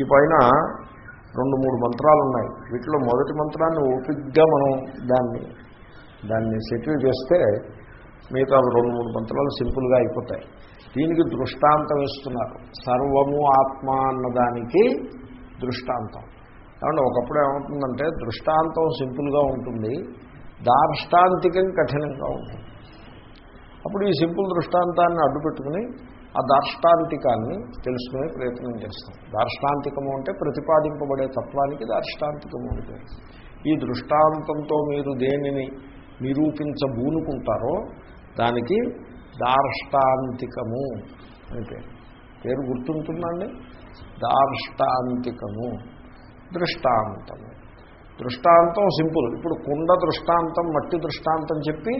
ఈ పైన రెండు మూడు మంత్రాలు ఉన్నాయి వీటిలో మొదటి మంత్రాన్ని ఓపిగ్గా మనం దాన్ని దాన్ని సెటిల్ చేస్తే మిగతా రెండు మూడు మంత్రాలు సింపుల్గా అయిపోతాయి. దీనికి దృష్టాంతం ఇస్తున్నారు సర్వము ఆత్మ అన్నదానికి దృష్టాంతం. కాబట్టి ఒకప్పుడు ఏమవుతుందంటే దృష్టాంతం సింపుల్గా ఉంటుంది దార్ష్టాంతికం కఠినంగా ఉంటుంది. అప్పుడు ఈ సింపుల్ దృష్టాంతాన్ని అడ్డుపెట్టుకుని ఆ దార్ష్టాంతికాన్ని తెలుసుకునే ప్రయత్నం చేస్తాం. దార్ష్టాంతికము అంటే ప్రతిపాదింపబడే తత్వానికి దార్ష్టాంతికము అంటే ఈ దృష్టాంతంతో మీరు దేనిని నిరూపించబూనుకుంటారో దానికి దార్ష్టాంతికము అని పేరు. పేరు గుర్తుంటుందండి? దార్ష్టాంతికము. దృష్టాంతము. దృష్టాంతం సింపుల్. ఇప్పుడు కుండ దృష్టాంతం మట్టి దృష్టాంతం చెప్పి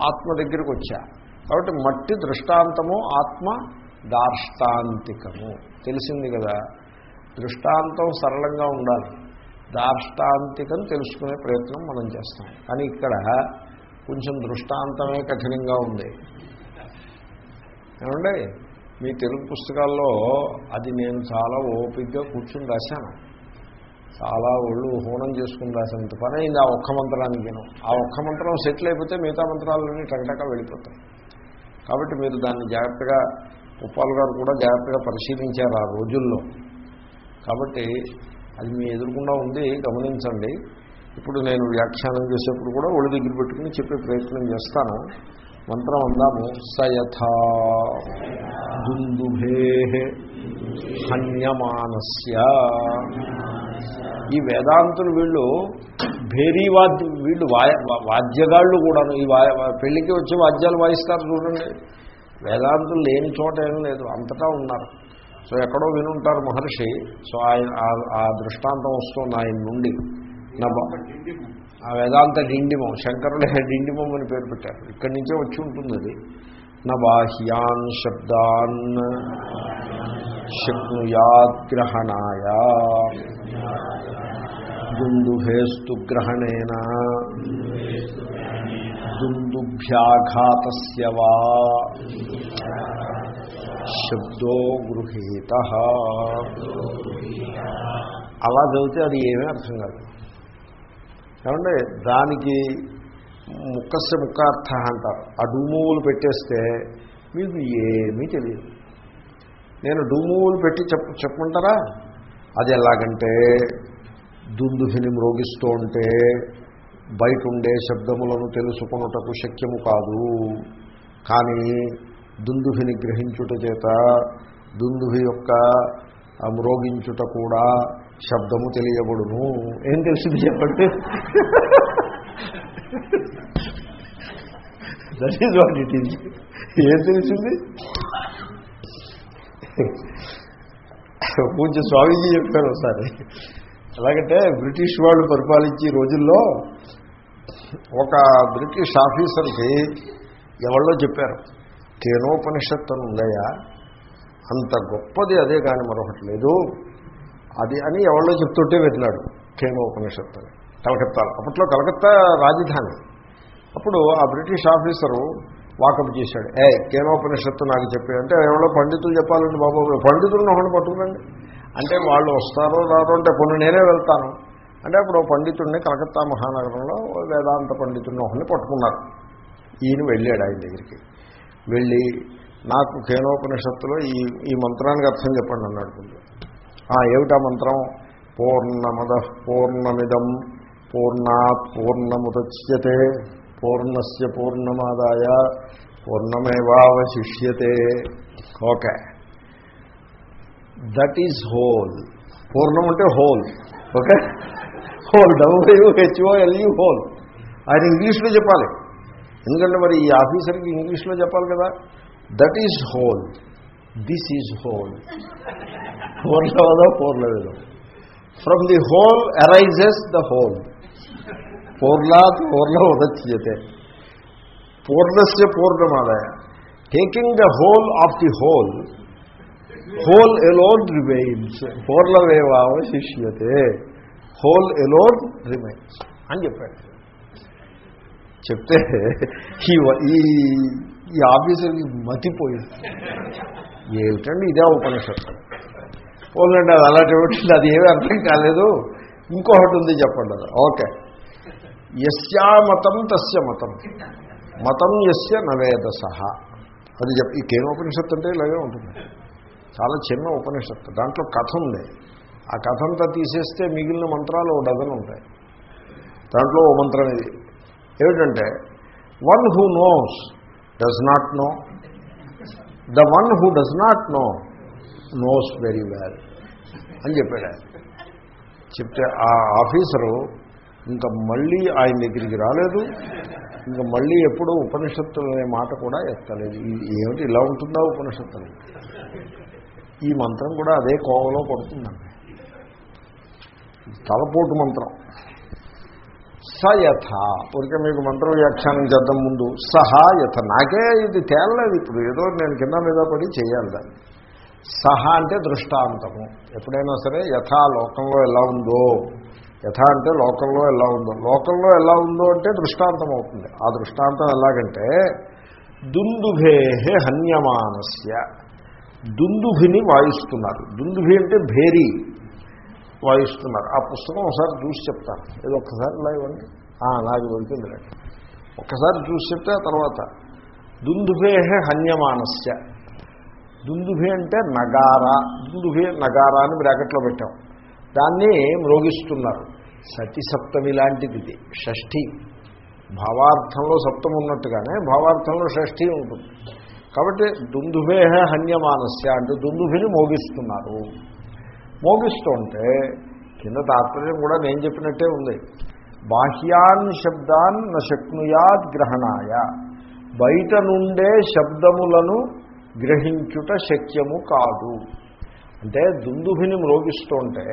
ఆత్మ దగ్గరికి వచ్చా. కాబట్టి మట్టి దృష్టాంతము ఆత్మ దార్ష్టాంతికము. తెలిసింది కదా? దృష్టాంతం సరళంగా ఉండాలి. దార్ష్టాంతికం తెలుసుకునే ప్రయత్నం మనం చేస్తాం. కానీ ఇక్కడ కొంచెం దృష్టాంతమే కఠినంగా ఉంది. ఏమండి? మీ తెలుగు పుస్తకాల్లో అది నేను చాలా ఓపిక్గా కూర్చుని రాశాను. చాలా ఒళ్ళు హోనం చేసుకుని రాసినంత పని అయింది ఆ ఒక్క మంత్రానికి. నేను ఆ ఒక్క మంత్రం సెటిల్ అయిపోతే మిగతా మంత్రాలన్నీ టకటక వెళ్ళిపోతాయి. కాబట్టి మీరు దాన్ని జాగ్రత్తగా ఉప్పాల్ గారు కూడా జాగ్రత్తగా పరిశీలించారు ఆ రోజుల్లో. కాబట్టి అది మీ ఎదురుకుండా ఉంది గమనించండి. ఇప్పుడు నేను వ్యాఖ్యానం చేసేప్పుడు కూడా ఒళ్ళు దగ్గర పెట్టుకుని చెప్పే ప్రయత్నం చేస్తాను. మంత్రం అందాము సయథా దుందుభే హన్యమానస్య. ఈ వేదాంతులు వీళ్ళు భేరీ వాద్య వీళ్ళు వాయ వాద్యగాళ్ళు కూడాను. ఈ వాయ పెళ్ళికి వచ్చి వాద్యాలు వాయిస్తారు చూడండి. వేదాంతులు లేని చోట ఏం లేదు అంతటా ఉన్నారు. సో ఎక్కడో వినుంటారు మహర్షి సో ఆయన ఆ- ఆ దృష్టాంతం వస్తుంది ఆయన నుండి. నా ఆ వేదాంత డిండిమం శంకరుడే డిండిమం అని పేరు పెట్టారు. ఇక్కడి నుంచే వచ్చి ఉంటుంది అది. నా బాహ్యాన్ శబ్దాన్ శక్నుయాద్గ్రహణాయ దుందుభేస్తు గ్రహణేన దుందుభ్యాఘాతస్య వా శబ్దో గృహీత. అలా చదివితే అది ఏమీ అర్థం కాదు. ఏమంటే దానికి ముక్కస్య ముక్కార్థ అంటారు. ఆ డూమువులు పెట్టేస్తే మీకు ఏమీ తెలియదు. నేను డూమువులు పెట్టి చెప్ప చెప్పమంటారా? అది ఎలాగంటే దుందుహిని మ్రోగిస్తూ ఉంటే బయట ఉండే శబ్దములను తెలుసుకొనుటకు శక్యము కాదు. కానీ దుందుహిని గ్రహించుట చేత దుందుహి యొక్క మ్రోగించుట కూడా శబ్దము తెలియబడును. ఏం తెలిసింది చెప్పండి? That is what it is ఏం తెలిసింది? పూజ స్వామీజీ చెప్పారు ఒకసారి. ఎలాగంటే బ్రిటిష్ వాళ్ళు పరిపాలించే రోజుల్లో ఒక బ్రిటిష్ ఆఫీసర్కి ఎవరో చెప్పారు కేనోపనిషత్తు అని ఉందయా అంత గొప్పది అదే కానీ మరొకటి లేదు. అది అని ఎవరో చెప్తుంటే వెళ్ళాడు కేనోపనిషత్తు అని కలకత్తాలో అప్పట్లో కలకత్తా రాజధాని. అప్పుడు ఆ బ్రిటిష్ ఆఫీసరు వాకప్ చేశాడు. ఏ కేనోపనిషత్తు నాకు చెప్పాడు అంటే ఎవరో పండితులు చెప్పాలండి బాబు పండితులను ఒకటి పట్టుకురండి. అంటే వాళ్ళు వస్తారో రారో అంటే కొన్ని నేనే వెళ్తాను. అంటే అప్పుడు పండితుడిని కలకత్తా మహానగరంలో వేదాంత పండితుడిని ఒకరిని పట్టుకున్నారు. ఈయన వెళ్ళాడు ఆయన దగ్గరికి. వెళ్ళి నాకు కేనోపనిషత్తులో ఈ ఈ మంత్రానికి అర్థం చెప్పండి అన్నాడు కొంచెం. "ఆ, ఏమిటా మంత్రం? పూర్ణమద పూర్ణమిదం పూర్ణాత్ పూర్ణముదచ్యతే పూర్ణస్య పూర్ణమాదాయ పూర్ణమేవావశిష్యతే. ఓకే. దట్ ఈజ్ హోల్ పూర్ణం అంటే whole okay? Whole W H O L E whole ఆయన ఇంగ్లీష్లో చెప్పాలి. ఎందుకంటే మరి ఈ ఆఫీసర్కి ఇంగ్లీష్లో చెప్పాలి కదా. That is whole this is whole పూర్ణవదో పూర్ణవేదో from the whole arises the whole పూర్ణాత్ పూర్ణ ఉదచ్యతే పూర్ణస్య పూర్ణమాదాయ taking the whole of the whole whole alone remains. పూర్ణమేవావశిష్యతే whole alone remains అని చెప్పాడు. చెప్తే ఈ ఈ ఆఫీసర్కి మతిపోయింది. ఏమిటండి ఇదే ఉపనిషత్తు? పోలండి అది అలాంటి ఒకటి అది ఏమీ అర్థం కాలేదు. ఇంకొకటి ఉంది చెప్పండి అది. ఓకే. యస్యా మతం తస్య మతం. మతం యస్య నవేద సహా అది చెప్ ఈ కేనోపనిషత్తు అంటే ఇలాగే ఉంటుంది. చాలా చిన్న ఉపనిషత్తు. దాంట్లో కథ ఉంది. ఆ కథ అంతా తీసేస్తే మిగిలిన మంత్రాలు ఓ డజన్ ఉంటాయి. దాంట్లో ఓ మంత్రం ఇది. ఏమిటంటే one who knows does not know the one who does not know knows very well అని చెప్పాడు చెప్తే ఆ ఆఫీసరు ఇంకా మళ్ళీ ఆయన దగ్గరికి రాలేదు. ఇంకా మళ్ళీ ఎప్పుడూ ఉపనిషత్తులు అనే మాట కూడా ఎత్తలేదు. ఏమిటి ఇలా ఉంటుందా ఉపనిషత్తులు? ఈ మంత్రం కూడా అదే కోవలో పడుతుందండి. తలపోటు మంత్రం. సయథ ఊరికే మీకు మంత్ర వ్యాఖ్యానం చేద్దాం ముందు. సహా యథ. నాకే ఇది తేలలేదు ఇప్పుడు. ఏదో నేను కింద మీద పడి చేయాలి దాన్ని. సహా అంటే దృష్టాంతము. ఎప్పుడైనా సరే యథా లోకంలో ఎలా ఉందో యథ అంటే లోకంలో ఎలా ఉందో. లోకంలో ఎలా ఉందో అంటే దృష్టాంతం అవుతుంది. ఆ దృష్టాంతం ఎలాగంటే దుందుభేహే హన్యమానస్య. దుందుభిని వాయిస్తున్నారు. దుందుభి అంటే భేరి వాయిస్తున్నారు. ఆ పుస్తకం ఒకసారి చూసి చెప్తాను. ఏదో ఒక్కసారి ఇలా ఇవ్వండి. ఆ, నాకు దొరికింది రండి. ఒక్కసారి చూసి చెప్తే ఆ తర్వాత దుందుభేహే హన్యమానస్య. దుందుభి అంటే నగారా. దుందుభి నగారా అని బ్రాకెట్లో పెట్టాం. దాన్ని మ్రోగిస్తున్నారు. సతి సప్తమి లాంటిది ఇది షష్ఠి. భావార్థంలో సప్తం ఉన్నట్టుగానే భావార్థంలో షష్ఠి ఉంటుంది. కాబట్టి దుందుభేహ హన్యమానస్య అంటే దుందుభిని మోగిస్తున్నారు. మోగిస్తుంటే కింద తాత్పర్యం కూడా నేను చెప్పినట్టే ఉంది. బాహ్యాన్ శబ్దాన్ న గ్రహణాయ. బయట నుండే శబ్దములను గ్రహించుట శక్యము కాదు. అంటే దుందుభిని మ్రోగిస్తుంటే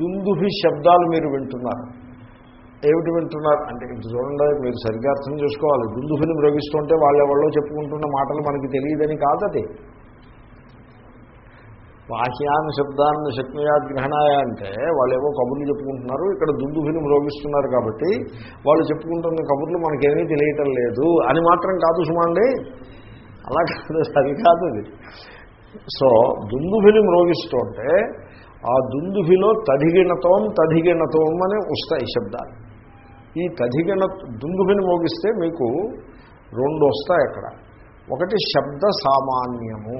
దుందుభి శబ్దాలు మీరు వింటున్నారు. ఏమిటి వింటున్నారు? అంటే ఇది చూడండి మీరు సరిగ్గా అర్థం చేసుకోవాలి. దుందుభిని మ్రోగిస్తుంటే వాళ్ళెవళ్ళో చెప్పుకుంటున్న మాటలు మనకి తెలియదని కాదది బాహ్యాన్ని శబ్దాన్ని శక్తియాద్ గ్రహణాయ అంటే వాళ్ళు ఏవో కబుర్లు చెప్పుకుంటున్నారు ఇక్కడ దుందుభిని మ్రోగిస్తున్నారు కాబట్టి వాళ్ళు చెప్పుకుంటున్న కబుర్లు మనకేమీ తెలియటం లేదు. అని మాత్రం కాదు సుమండి. అలా కాదు అది కాదు అది. సో దుందుభిని మ్రోగిస్తుంటే ఆ దుందుభిలో తదిగిణతం తదిగిణతం అని వస్తాయి శబ్దాలు. ఈ తదిగిణ దుందుభిని మోగిస్తే మీకు రెండు వస్తాయి అక్కడ. ఒకటి శబ్ద సామాన్యము.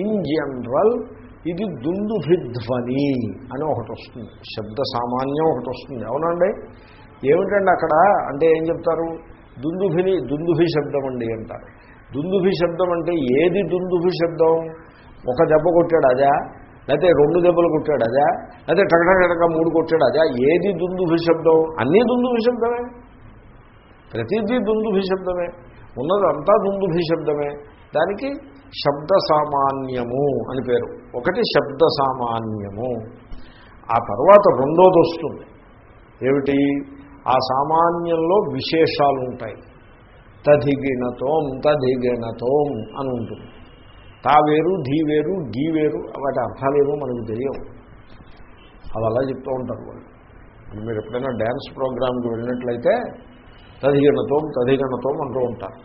ఇన్ జనరల్ ఇది దుందుభిధ్వని అని ఒకటి వస్తుంది. శబ్ద సామాన్యం ఒకటి వస్తుంది. అవునండి? ఏమిటండి అక్కడ? అంటే ఏం చెప్తారు? దుందుభిని దుందుభి శబ్దం అండి అంటారు. దుందుభి శబ్దం అంటే ఏది దుందుభి శబ్దం? ఒక దెబ్బ కొట్టాడు అదా లేకపోతే రెండు దెబ్బలు కొట్టాడు అదా లేకపోతే టగటగటక మూడు కొట్టాడు అదా. ఏది దుందుభి శబ్దం అన్నీ దుందుభి శబ్దమే ప్రతిదీ దుందుభి శబ్దమే ఉన్నదంతా దుందుభి శబ్దమే దానికి శబ్ద సామాన్యము అని పేరు. ఒకటి శబ్ద సామాన్యము ఆ తర్వాత రెండోది వస్తుంది. ఏమిటి? ఆ సామాన్యంలో విశేషాలు ఉంటాయి తదిగినతోం తదిగినతోం అని ఉంటుంది. తా వేరు ధీ వేరు గీ వేరు వాటి అర్థాలేమో మనకు తెలియవు. అవి అలా చెప్తూ ఉంటారు వాళ్ళు. మీరు ఎప్పుడైనా డ్యాన్స్ ప్రోగ్రామ్కి వెళ్ళినట్లయితే తదిగణతో తదిగణతో అంటూ ఉంటారు.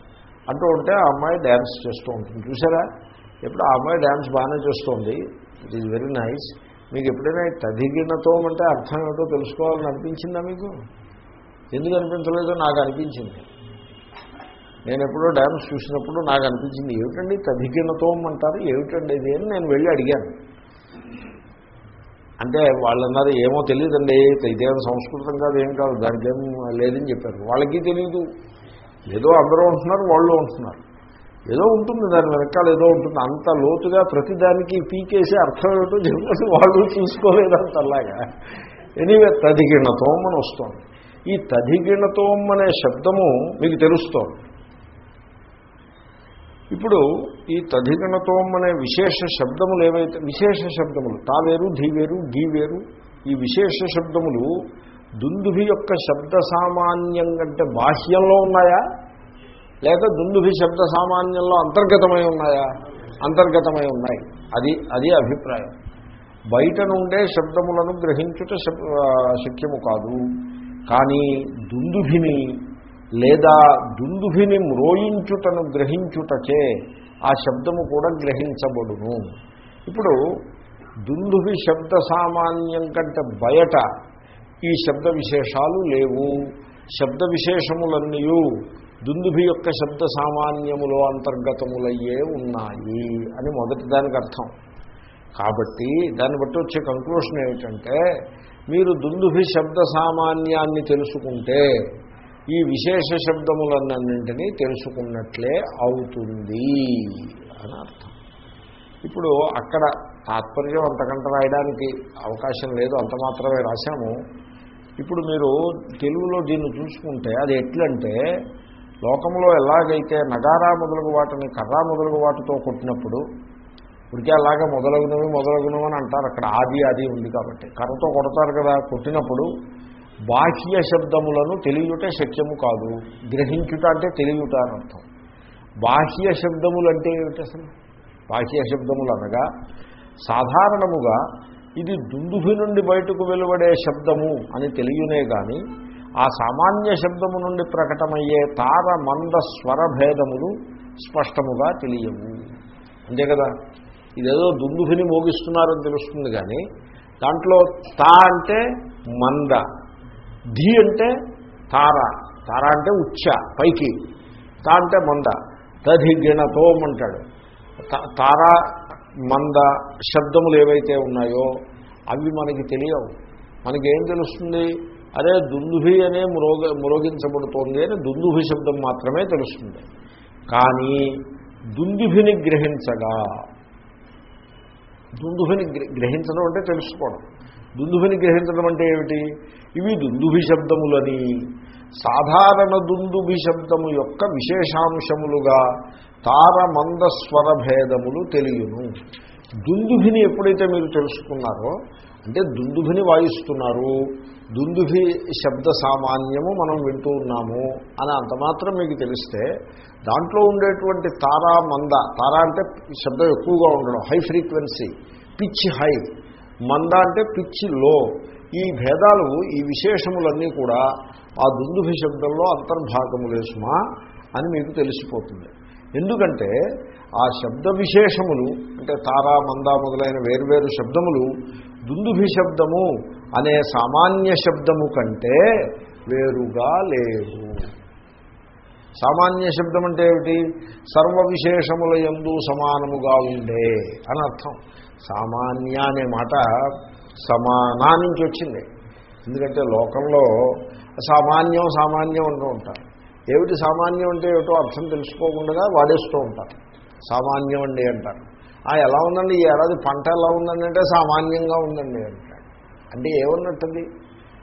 అంటూ ఉంటే ఆ అమ్మాయి డ్యాన్స్ చేస్తూ ఉంటుంది. చూసారా? ఎప్పుడు ఆ అమ్మాయి డ్యాన్స్ బాగానే చేస్తుంది. ఇట్ ఈజ్ వెరీ నైస్ మీకు ఎప్పుడైనా తదిగినతో అంటే అర్థం ఏమిటో తెలుసుకోవాలని అనిపించిందా మీకు? ఎందుకు అనిపించలేదో నాకు అనిపించింది. నేను ఎప్పుడో డ్యాన్స్ చూసినప్పుడు నాకు అనిపించింది ఏమిటండి తదిగిణతో అంటారు ఏమిటండి ఇది? అని నేను వెళ్ళి అడిగాను. అంటే వాళ్ళు అన్నారు ఏమో తెలియదండి ఇదేం సంస్కృతం కాదు ఏం కాదు దానికి ఏం లేదని చెప్పారు. వాళ్ళకి తెలియదు ఏదో అందరూ ఉంటున్నారు వాళ్ళు ఉంటున్నారు. ఏదో ఉంటుంది దాని వెనకాల ఏదో ఉంటుంది. అంత లోతుగా ప్రతిదానికి పీకేసి అర్థం ఏమిటో చెప్పి వాళ్ళు చూసుకోలేదు అంతలాగా ఎనీవే తదిగిణతోం అని వస్తుంది. ఈ తదిగిణతోం అనే శబ్దము మీకు తెలుస్తోంది. ఇప్పుడు ఈ తధిగణతోం అనే విశేష శబ్దములు ఏవైతే విశేష శబ్దములు తావేరు ధీవేరు ధీ వేరు ఈ విశేష శబ్దములు దుందుభి యొక్క శబ్ద సామాన్యం కంటే బాహ్యంలో ఉన్నాయా? లేక దుందుభి శబ్ద సామాన్యంలో అంతర్గతమై ఉన్నాయా? అంతర్గతమై ఉన్నాయి. అది అది అభిప్రాయం. బయట నుండే శబ్దములను గ్రహించుట శబ్- శక్యము కాదు. కానీ దుందుభిని లేదా దుందుభిని మ్రోయించుటను గ్రహించుటచే ఆ శబ్దము కూడా గ్రహించబడును. ఇప్పుడు దుందుభి శబ్ద సామాన్యం కంటే బయట ఈ శబ్ద విశేషాలు లేవు. శబ్ద విశేషములన్నీ దుందుభి యొక్క శబ్ద సామాన్యములో అంతర్గతములయ్యే ఉన్నాయి అని మొదటి దానికి అర్థం. కాబట్టి దాన్ని బట్టి వచ్చే కంక్లూషన్ ఏమిటంటే మీరు దుందుభి శబ్ద సామాన్యాన్ని తెలుసుకుంటే ఈ విశేష శబ్దములన్నింటినీ తెలుసుకున్నట్లే అవుతుంది అని అర్థం. ఇప్పుడు అక్కడ తాత్పర్యం అంతకంట రాయడానికి అవకాశం లేదు అంత మాత్రమే రాశాము. ఇప్పుడు మీరు తెలుగులో దీన్ని చూసుకుంటే అది ఎట్లంటే లోకంలో ఎలాగైతే నగారా మొదలగు వాటిని కర్రా మొదలగు వాటితో కొట్టినప్పుడు ఉడికే అలాగే మొదలగునవి మొదలగునవి అని అంటారు అక్కడ ఆది ఆది ఉంది కాబట్టి. కర్రతో కొడతారు కదా కొట్టినప్పుడు బాహ్య శబ్దములను తెలియట శక్యము కాదు. గ్రహించుట అంటే తెలియట అని అర్థం. బాహ్య శబ్దములు అంటే ఏమిటి అసలు? బాహ్య శబ్దములు అనగా సాధారణముగా ఇది దుందుభి నుండి బయటకు వెలువడే శబ్దము అని తెలియనే కానీ ఆ సామాన్య శబ్దము నుండి ప్రకటమయ్యే తార మంద స్వర భేదములు స్పష్టముగా తెలియవు. అంతే కదా? ఇదేదో దుందుభిని మోగిస్తున్నారని తెలుస్తుంది కానీ దాంట్లో తా అంటే మంద. ధీ అంటే తార. తార అంటే ఉచ్చ పైకి. తా అంటే మంద. తధి గిణతోం అంటాడు తార మంద శబ్దములు ఏవైతే ఉన్నాయో అవి మనకి తెలియవు. మనకేం తెలుస్తుంది? అదే దుందుభి అనే మ్రోగ మ్రోగించబడుతోంది అని దుందుభి శబ్దం మాత్రమే తెలుస్తుంది. కానీ దుందుభిని గ్రహించగా దుందుభిని గ్రహించడం అంటే తెలుసుకోవడం. దుందుభిని గ్రహించడం అంటే ఏమిటి? ఇవి దుందుభి శబ్దములని. సాధారణ దుందుభి శబ్దము యొక్క విశేషాంశములుగా తారమంద స్వర భేదములు తెలియను. దుందుభిని ఎప్పుడైతే మీరు తెలుసుకున్నారో అంటే దుందుభిని వాయిస్తున్నారు దుందుభి శబ్ద సామాన్యము మనం వింటూ ఉన్నాము అని అంత మాత్రం మీకు తెలిస్తే దాంట్లో ఉండేటువంటి తారా మంద తారా అంటే శబ్దం ఎక్కువగా ఉండడం హై ఫ్రీక్వెన్సీ పిచ్ హై మంద అంటే పిచ్చిల్లో లో. ఈ భేదాలు ఈ విశేషములన్నీ కూడా ఆ దుందుభి శబ్దంలో అంతర్భాగములేసుమా అని మీకు తెలిసిపోతుంది. ఎందుకంటే ఆ శబ్ద విశేషములు అంటే తారా మంద మొదలైన వేర్వేరు శబ్దములు దుందుభి శబ్దము అనే సామాన్య శబ్దము కంటే వేరుగా లేవు. సామాన్య శబ్దం అంటే ఏమిటి? సర్వ విశేషముల ఎందు సమానముగా ఉండే అని అర్థం. సామాన్య అనే మాట సమానా నుంచి వచ్చింది. ఎందుకంటే లోకంలో సామాన్యం సామాన్యం అంటూ ఉంటారు. ఏమిటి సామాన్యం అంటే ఏమిటో అర్థం తెలుసుకోకుండా వాడేస్తూ ఉంటారు. సామాన్యం అండి అంటారు. ఆ ఎలా ఉందండి? ఈ ఏడాది పంట ఎలా ఉందండి అంటే సామాన్యంగా ఉందండి అంటాడు అంటే ఏమున్నట్టుంది?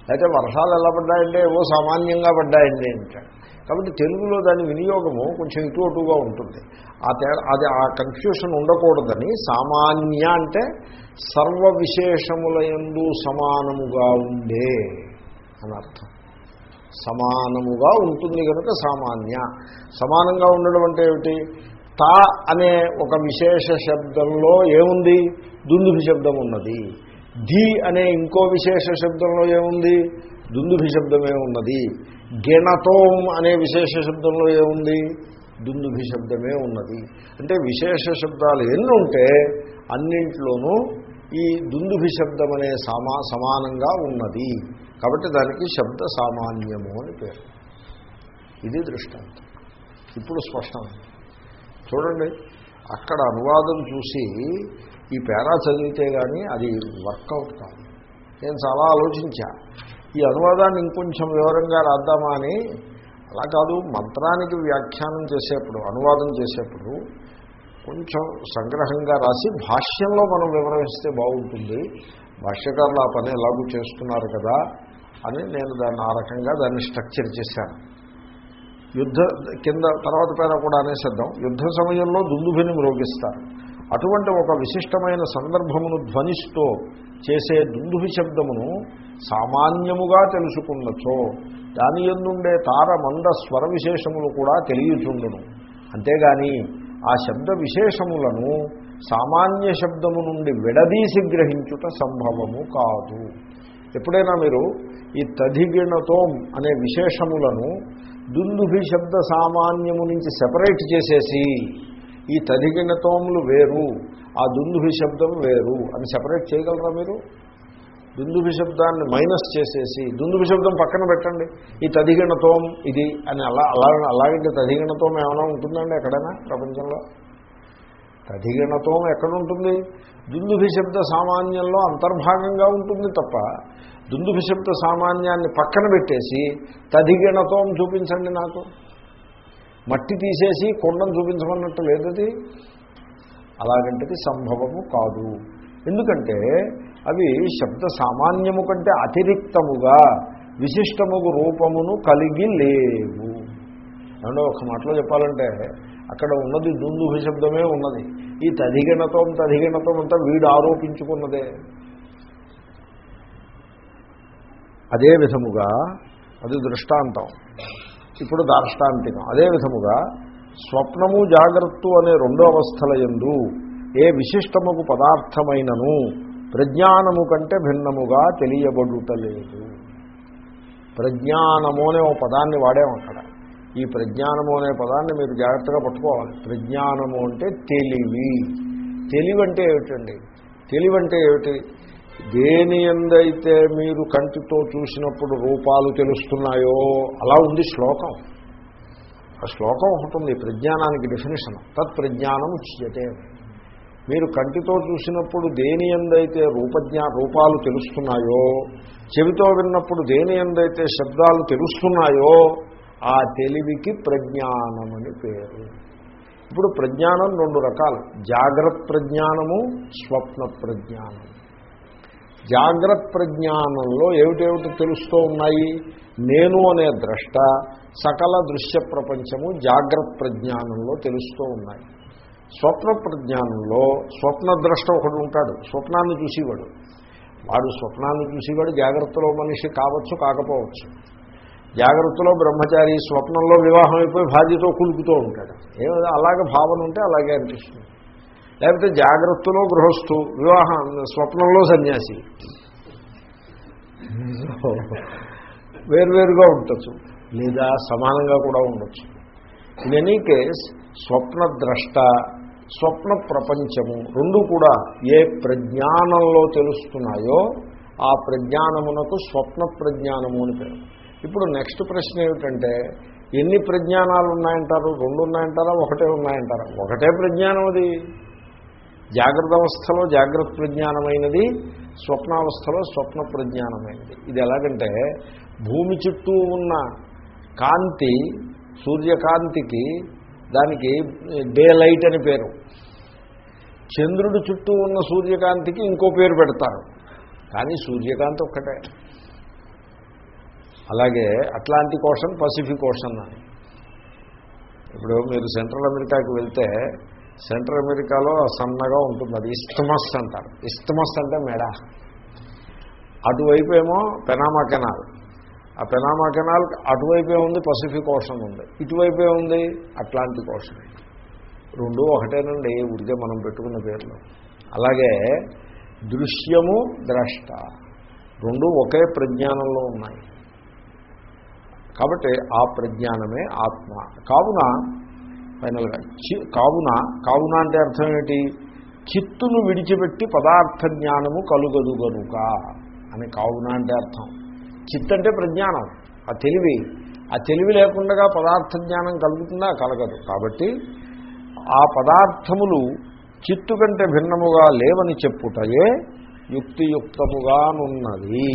అయితే వర్షాలు ఎలా పడ్డాయంటే ఏవో సామాన్యంగా పడ్డాయండి అంటాడు కాబట్టి తెలుగులో దాని వినియోగము కొంచెం ఇటు అటుగా ఉంటుంది. ఆ తేడా అది ఆ కన్ఫ్యూషన్ ఉండకూడదని సామాన్య అంటే సర్వ విశేషముల యందు సమానముగా ఉండే అని అర్థం. సమానముగా ఉంటుంది కనుక సామాన్య. సమానంగా ఉండడం అంటే ఏమిటి? తా అనే ఒక విశేష శబ్దంలో ఏముంది? దుందుభి శబ్దం ఉన్నది. ధి అనే ఇంకో విశేష శబ్దంలో ఏముంది? దుందుభి శబ్దమే ఉన్నది. గిణతోం అనే విశేష శబ్దంలో ఏముంది? దుందుభి శబ్దమే ఉన్నది. అంటే విశేష శబ్దాలు ఎన్ని ఉంటే అన్నింట్లోనూ ఈ దుందుభి శబ్దం అనే సమా సమానంగా ఉన్నది. కాబట్టి దానికి శబ్ద సామాన్యము అని పేరు. ఇది దృష్టాంతం. ఇప్పుడు స్పష్టమైంది చూడండి అక్కడ అనువాదం చూసి ఈ పేరా చదివితే కానీ అది వర్కౌట్ కాదు. నేను చాలా ఆలోచించా. ఈ అనువాదాన్ని ఇంకొంచెం వివరంగా రాద్దామా అని? అలా కాదు మంత్రానికి వ్యాఖ్యానం చేసేప్పుడు అనువాదం చేసేప్పుడు కొంచెం సంగ్రహంగా రాసి భాష్యంలో మనం వివరిస్తే బాగుంటుంది. భాష్యకారులు ఆ పని ఎలాగూ చేస్తున్నారు కదా అని నేను దాన్ని ఆ రకంగా దాన్ని స్ట్రక్చర్ చేశాను. యుద్ధ కింద తర్వాత పేర కూడా అనేసిద్దాం. యుద్ధ సమయంలో దుందుభిని మ్రోగిస్తారు. అటువంటి ఒక విశిష్టమైన సందర్భమును ధ్వనిస్తూ చేసే దుందుభి శబ్దమును సామాన్యముగా తెలుసుకున్నచో దాని ఎందుండే తార మంద స్వర విశేషములు కూడా తెలియచుండును. అంతేగాని ఆ శబ్ద విశేషములను సామాన్య శబ్దము నుండి విడదీసి గ్రహించుట సంభవము కాదు. ఎప్పుడైనా మీరు ఈ తదిగిణతోం అనే విశేషములను దుందుభి శబ్ద సామాన్యము నుంచి సెపరేట్ చేసేసి ఈ తదిగిణతోములు వేరు ఆ దుందుభి శబ్దం వేరు అని సెపరేట్ చేయగలరా మీరు? దుందుభి శబ్దాన్ని మైనస్ చేసేసి దుందుభి శబ్దం పక్కన పెట్టండి. ఈ తదిగిణతోం ఇది అని అలా అలా అలాగే తదిగణతోం ఏమైనా ఉంటుందండి ఎక్కడైనా ప్రపంచంలో? తదిగణతోం ఎక్కడుంటుంది దుందుభి శబ్ద సామాన్యంలో అంతర్భాగంగా ఉంటుంది తప్ప దుందుభి శబ్ద సామాన్యాన్ని పక్కన పెట్టేసి తదిగణతోం చూపించండి నాకు. మట్టి తీసేసి కొండను చూపించమన్నట్టు లేదది. అలాగంటది సంభవము కాదు. ఎందుకంటే అవి శబ్ద సామాన్యము కంటే అతిరిక్తముగా విశిష్టముగు రూపమును కలిగి లేవు. అంటే ఒక మాటలో చెప్పాలంటే అక్కడ ఉన్నది దుందుభ శబ్దమే ఉన్నది. ఈ తదిగణతం తదిగణతం అంతా వీడు ఆరోపించుకున్నదే. అదే విధముగా అది దృష్టాంతం. ఇప్పుడు దార్ష్టాంతికం. అదే విధముగా స్వప్నము జాగ్రత్త అనే రెండు అవస్థల ఎందు ఏ విశిష్టముకు పదార్థమైనను ప్రజ్ఞానము కంటే భిన్నముగా తెలియబడుటలేదు. ప్రజ్ఞానము అనే ఒక పదాన్ని వాడాం అక్కడ. ఈ ప్రజ్ఞానము అనే పదాన్ని మీరు జాగ్రత్తగా పట్టుకోవాలి. ప్రజ్ఞానము అంటే తెలివి. తెలివి అంటే ఏమిటండి? తెలివి అంటే ఏమిటి? దేని ఎందైతే మీరు కంటితో చూసినప్పుడు రూపాలు తెలుస్తున్నాయో అలా ఉంది శ్లోకం. ఆ శ్లోకం ఒకటి ఉంది ప్రజ్ఞానానికి డెఫినేషన్ తత్ ప్రజ్ఞానం ఉచ్యతే. మీరు కంటితో చూసినప్పుడు దేని ఎందైతే రూపజ్ఞా రూపాలు తెలుస్తున్నాయో చెవితో విన్నప్పుడు దేని ఎందైతే శబ్దాలు తెలుస్తున్నాయో ఆ తెలివికి ప్రజ్ఞానమని పేరు. ఇప్పుడు ప్రజ్ఞానం రెండు రకాలు. జాగ్రత్త ప్రజ్ఞానము స్వప్న ప్రజ్ఞానం జాగ్రత్త ప్రజ్ఞానంలో ఏమిటేమిటి తెలుస్తూ ఉన్నాయి? నేను అనే ద్రష్ట సకల దృశ్య ప్రపంచము జాగ్రత్త ప్రజ్ఞానంలో తెలుస్తూ ఉన్నాయి. స్వప్న ప్రజ్ఞానంలో స్వప్న ద్రష్ట ఒకడు ఉంటాడు స్వప్నాన్ని చూసేవాడు. వాడు స్వప్నాన్ని చూసేవాడు జాగ్రత్తలో మనిషి కావచ్చు కాకపోవచ్చు. జాగ్రత్తలో బ్రహ్మచారి స్వప్నంలో వివాహం అయిపోయి భార్యతో కులుకుతూ ఉంటాడు. ఏమో అలాగే భావన ఉంటే అలాగే అనిపిస్తుంది. లేకపోతే జాగ్రత్తలో గృహస్థు వివాహం స్వప్నంలో సన్యాసి. వేరువేరుగా ఉండొచ్చు. లేదా సమానంగా కూడా ఉండొచ్చు. ఇన్ ఎనీ కేస్ స్వప్న ద్రష్ట స్వప్న ప్రపంచము రెండు కూడా ఏ ప్రజ్ఞానంలో తెలుస్తున్నాయో ఆ ప్రజ్ఞానమునకు స్వప్న ప్రజ్ఞానము అని పేరు. ఇప్పుడు నెక్స్ట్ ప్రశ్న ఏమిటంటే ఎన్ని ప్రజ్ఞానాలు ఉన్నాయంటారు రెండు ఉన్నాయంటారా ఒకటే ఉన్నాయంటారా? ఒకటే ప్రజ్ఞానం అది. జాగ్రత్త అవస్థలో జాగ్రత్త ప్రజ్ఞానమైనది స్వప్నావస్థలో స్వప్న ప్రజ్ఞానమైనది. ఇది ఎలాగంటే భూమి చుట్టూ ఉన్న కాంతి సూర్యకాంతికి దానికి డే లైట్ అని పేరు. చంద్రుడి చుట్టూ ఉన్న సూర్యకాంతికి ఇంకో పేరు పెడతారు. కానీ సూర్యకాంతి ఒక్కటే. అలాగే అట్లాంటిక్ ఓషన్ పసిఫిక్ ఓషన్ అని. ఇప్పుడు మీరు సెంట్రల్ అమెరికాకి వెళ్తే సెంట్రల్ అమెరికాలో సన్నగా ఉంటుంది. అది ఇస్తమస్ అంటారు. ఇస్తమస్ అంటే మెడ. అటువైపు ఏమో పెనామా కెనాల్. ఆ పెనామా కెనాల్ అటువైపే ఉంది పసిఫిక్ ఓషన్ ఉంది. ఇటువైపే ఉంది అట్లాంటిక్ ఓషన్. రెండు ఒకటేనండి ఉడికే మనం పెట్టుకున్న పేర్లు. అలాగే దృశ్యము ద్రష్ట రెండు ఒకే ప్రజ్ఞానంలో ఉన్నాయి. కాబట్టి ఆ ప్రజ్ఞానమే ఆత్మ. కావున ఫైనల్గా. చి కావున కావున అంటే అర్థం ఏంటి? చిత్తును విడిచిపెట్టి పదార్థ జ్ఞానము కలుగదు గనుక అని కావున అంటే అర్థం. చిత్ అంటే ప్రజ్ఞానం. ఆ తెలివి. ఆ తెలివి లేకుండా పదార్థ జ్ఞానం కలుగుతుందా? కలగదు. కాబట్టి ఆ పదార్థములు చిత్తు కంటే భిన్నముగా లేవని చెప్పుటయే యుక్తియుక్తముగానున్నది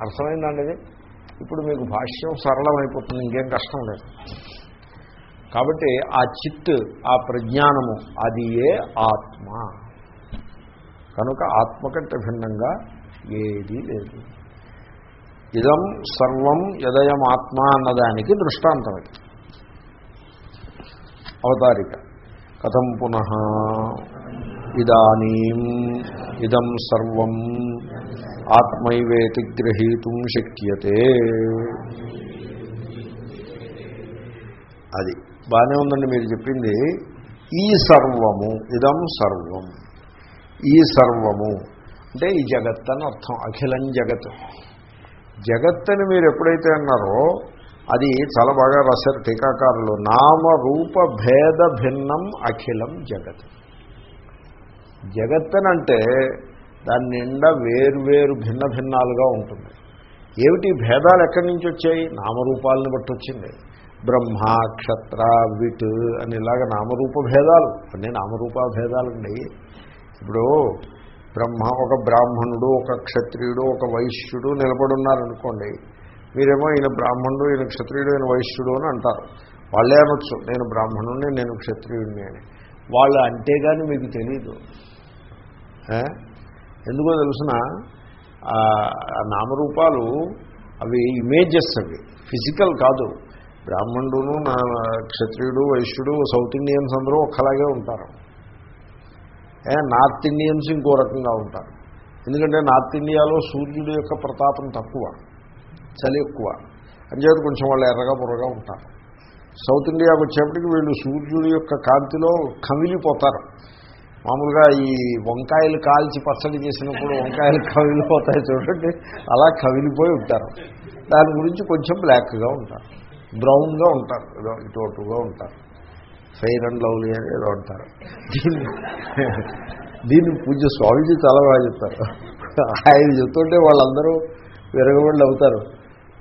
అర్థమైందండి ఇది? ఇప్పుడు మీకు భాష్యం సరళమైపోతుంది ఇంకేం కష్టం లేదు. కాబట్టి ఆ చిత్ ఆ ప్రజ్ఞానము అది ఏ ఆత్మ? కనుక ఆత్మ కంటే భిన్నంగా ఏదీ లేదు. ఇదం సర్వం యదయం ఆత్మ అన్నదానికి దృష్టాంతం ఇది అవతారిక. కథం పునః ఇదానీ ఇదం సర్వం ఆత్మైవేతి గ్రహీతుం శక్యతే. అది. బాగానే ఉందండి మీరు చెప్పింది. ఈ సర్వము ఇదం సర్వం. ఈ సర్వము. అంటే ఈ జగత్ అని అర్థం అఖిలం జగత్. జగత్ అని మీరు ఎప్పుడైతే అన్నారో అది చాలా బాగా రాశారు టీకాకారులు. నామ రూప భేద భిన్నం అఖిలం జగత్. జగత్తనంటే దాని నిండా వేరు భిన్న భిన్నాలుగా ఉంటుంది. ఏమిటి భేదాలు ఎక్కడి నుంచి వచ్చాయి? నామరూపాలను బట్టి వచ్చింది. బ్రహ్మ క్షత్ర విట్ అని ఇలాగ నామరూప భేదాలు అన్నీ నామరూప భేదాలండి ఇప్పుడు బ్రహ్మ ఒక బ్రాహ్మణుడు ఒక క్షత్రియుడు ఒక వైశ్యుడు నిలబడున్నారనుకోండి మీరేమో ఈయన బ్రాహ్మణుడు ఈయన క్షత్రియుడు ఈయన వైశ్యుడు అని అంటారు. వాళ్ళే అనొచ్చు నేను బ్రాహ్మణుడిని నేను క్షత్రియుడిని అని. వాళ్ళు అంటే కానీ మీకు తెలీదు. ఎందుకో తెలుసిన? నామరూపాలు అవి ఇమేజెస్ అవి ఫిజికల్ కాదు. బ్రాహ్మణుడును నా క్షత్రియుడు వైశ్యుడు సౌత్ ఇండియన్స్ అందరూ ఒక్కలాగే ఉంటారు. నార్త్ ఇండియన్స్ ఇంకో రకంగా ఉంటారు. ఎందుకంటే నార్త్ ఇండియాలో సూర్యుడు యొక్క ప్రతాపం తక్కువ చలి ఎక్కువ. అంచేత కొంచెం వాళ్ళు ఎర్రగా బుర్రగా ఉంటారు. సౌత్ ఇండియాకి వచ్చేప్పటికి వీళ్ళు సూర్యుడి యొక్క కాంతిలో కమిలిపోతారు. మామూలుగా ఈ వంకాయలు కాల్చి పచ్చడి చేసినప్పుడు వంకాయలు కవిలిపోతాయి చూడండి అలా కవిలిపోయి ఉంటారు. దాని గురించి కొంచెం బ్లాక్గా ఉంటారు. బ్రౌన్గా ఉంటారు. ఏదో ఇటు అటుగా ఉంటారు. ఫెయిర్ అండ్ లవ్లీ అని ఏదో అంటారు. దీన్ని దీన్ని పూజ స్వామిజీ చాలా బాగా చెప్తారు. ఆయన చెప్తుంటే వాళ్ళందరూ విరగబడి అవుతారు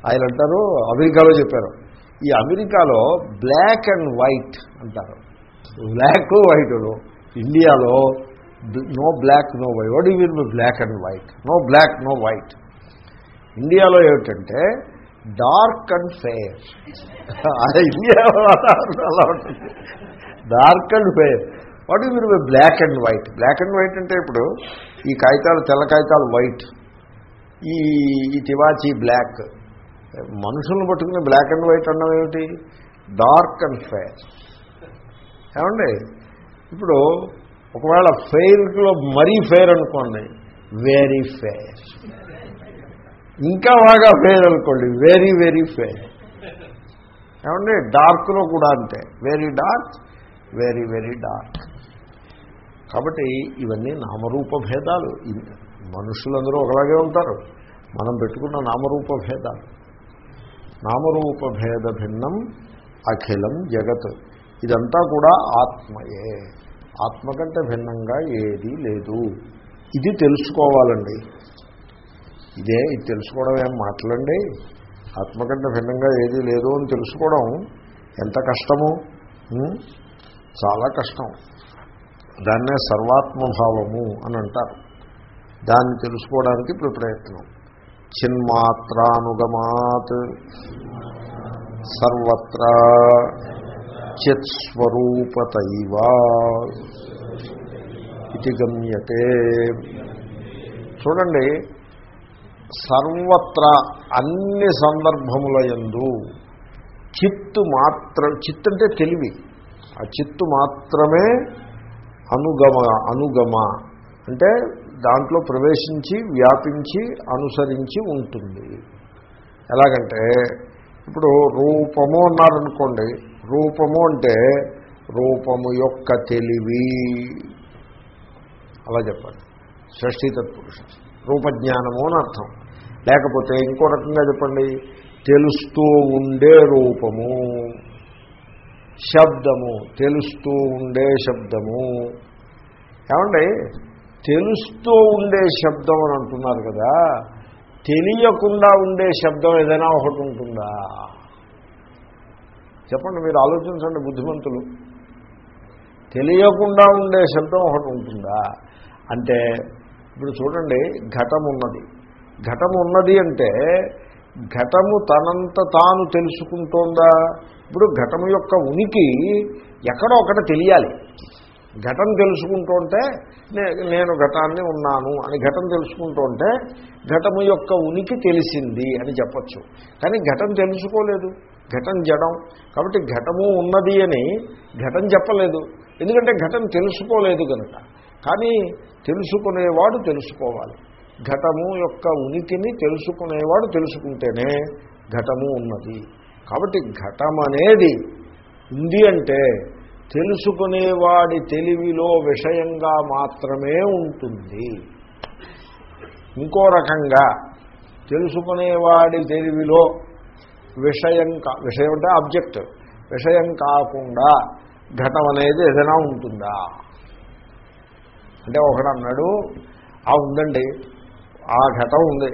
ఆయన అంటారు అమెరికాలో చెప్పారు. ఈ అమెరికాలో బ్లాక్ అండ్ వైట్ అంటారు. బ్లాక్ వైట్ ఇండియాలో no black no white. What you mean black and white? No black no white. ఇండియాలో ఏమిటంటే డార్క్ అండ్ ఫెయిర్ అదే అలా ఉంటుంది. Dark and fair what you mean black and white? Black and white అంటే ఇప్పుడు ఈ కాగితాలు తెల్ల కాగితాలు వైట్. ఈ ఈ తివాచి బ్లాక్. మనుషులను పట్టుకుని బ్లాక్ అండ్ వైట్ అన్నం ఏమిటి? డార్క్ అండ్ ఫెయిర్ ఏమండి? ఇప్పుడు ఒకవేళ ఫెయిర్లో మరీ ఫెయిర్ అనుకోండి వెరీ ఫెయిర్. ఇంకా బాగా ఫెయిర్ అనుకోండి. వెరీ వెరీ ఫెయిర్ ఏమండి? డార్క్లో కూడా అంతే. Very dark very very dark కాబట్టి ఇవన్నీ నామరూప భేదాలు. మనుషులందరూ ఒకలాగే ఉంటారు. మనం పెట్టుకున్న నామరూప భేదాలు. నామరూప భేద భిన్నం అఖిలం జగత్. ఇదంతా కూడా ఆత్మయే. ఆత్మ కంటే భిన్నంగా ఏదీ లేదు. ఇది తెలుసుకోవాలండి. ఇదే ఇది తెలుసుకోవడం ఏం మాట్లాడండి? ఆత్మ కంటే భిన్నంగా ఏదీ లేదు అని తెలుసుకోవడం ఎంత కష్టము? చాలా కష్టం. దాన్నే సర్వాత్మభావము అని అంటారు. దాన్ని తెలుసుకోవడానికి ఇప్పుడు ప్రయత్నం. చిన్మాత్రానుగమాత్ సర్వత్రా చిత్స్వరూపతైవ ఇది గమ్యతే. చూడండి సర్వత్రా అన్ని సందర్భముల యందు చిత్తు మాత్రం చిత్ అంటే తెలివి. ఆ చిత్తు మాత్రమే అనుగమ అనుగమ. అంటే దాంట్లో ప్రవేశించి వ్యాపించి అనుసరించి ఉంటుంది. ఎలాగంటే ఇప్పుడు రూపము అన్నారనుకోండి రూపము అంటే రూపము యొక్క తెలివి. అలా చెప్పండి షష్ఠీతత్పురుషుడు రూపజ్ఞానము అని అర్థం. లేకపోతే ఇంకో రకంగా చెప్పండి. తెలుస్తూ ఉండే రూపము. శబ్దము. తెలుస్తూ ఉండే శబ్దము. ఏమండి? తెలుస్తూ ఉండే శబ్దం అని అంటున్నారు కదా. తెలియకుండా ఉండే శబ్దం ఏదైనా ఒకటి ఉంటుందా? చెప్పండి మీరు ఆలోచించండి బుద్ధిమంతులు. తెలియకుండా ఉండే శబ్దం ఒకటి ఉంటుందా? అంటే ఇప్పుడు చూడండి ఘటం ఉన్నది ఘటం ఉన్నది అంటే ఘటము తనంత తాను తెలుసుకుంటోందా? ఇప్పుడు ఘటము యొక్క ఉనికి ఎక్కడో ఒకటి తెలియాలి. ఘటం తెలుసుకుంటుంటే నేను ఘటాన్ని ఉన్నాను అని ఘటం తెలుసుకుంటుంటే ఘటము యొక్క ఉనికి తెలిసింది అని చెప్పచ్చు. కానీ ఘటం తెలుసుకోలేదు. ఘటం జడం. కాబట్టి ఘటము ఉన్నది అని ఘటం చెప్పలేదు. ఎందుకంటే ఘటం తెలుసుకోలేదు కనుక. కానీ తెలుసుకునేవాడు తెలుసుకోవాలి. ఘటము యొక్క ఉనికిని తెలుసుకునేవాడు తెలుసుకుంటేనే ఘటము ఉన్నది. కాబట్టి ఘటం అనేది ఉంది అంటే తెలుసుకునేవాడి తెలివిలో విషయంగా మాత్రమే ఉంటుంది. ఇంకో రకంగా తెలుసుకునేవాడి తెలివిలో విషయం కా విషయం అంటే ఆబ్జెక్ట్ విషయం కాకుండా ఘటం అనేది ఏదైనా ఉంటుందా? అంటే ఒకడు అన్నాడు ఆ ఉందండి. ఆ ఘటం ఉంది.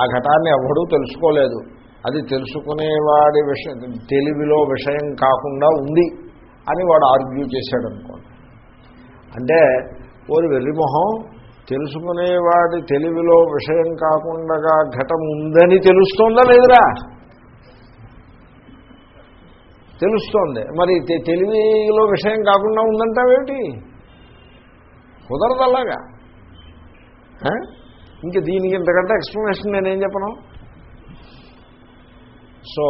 ఆ ఘటాన్ని ఎవడూ తెలుసుకోలేదు. అది తెలుసుకునేవాడి విషయం తెలివిలో విషయం కాకుండా ఉంది అని వాడు ఆర్గ్యూ చేశాడు అనుకోండి అంటే ఓరి వెర్రిమొహం తెలుసుకునేవాడి తెలివిలో విషయం కాకుండా ఘటం ఉందని తెలుస్తోందా లేదురా? తెలుస్తోంది. మరి తెలివిలో విషయం కాకుండా ఉందంటావేమిటి కుదరదు అలాగా ఇంకా దీనికి ఇంతకంటే ఎక్స్ప్లెనేషన్ నేనేం చెప్పను? So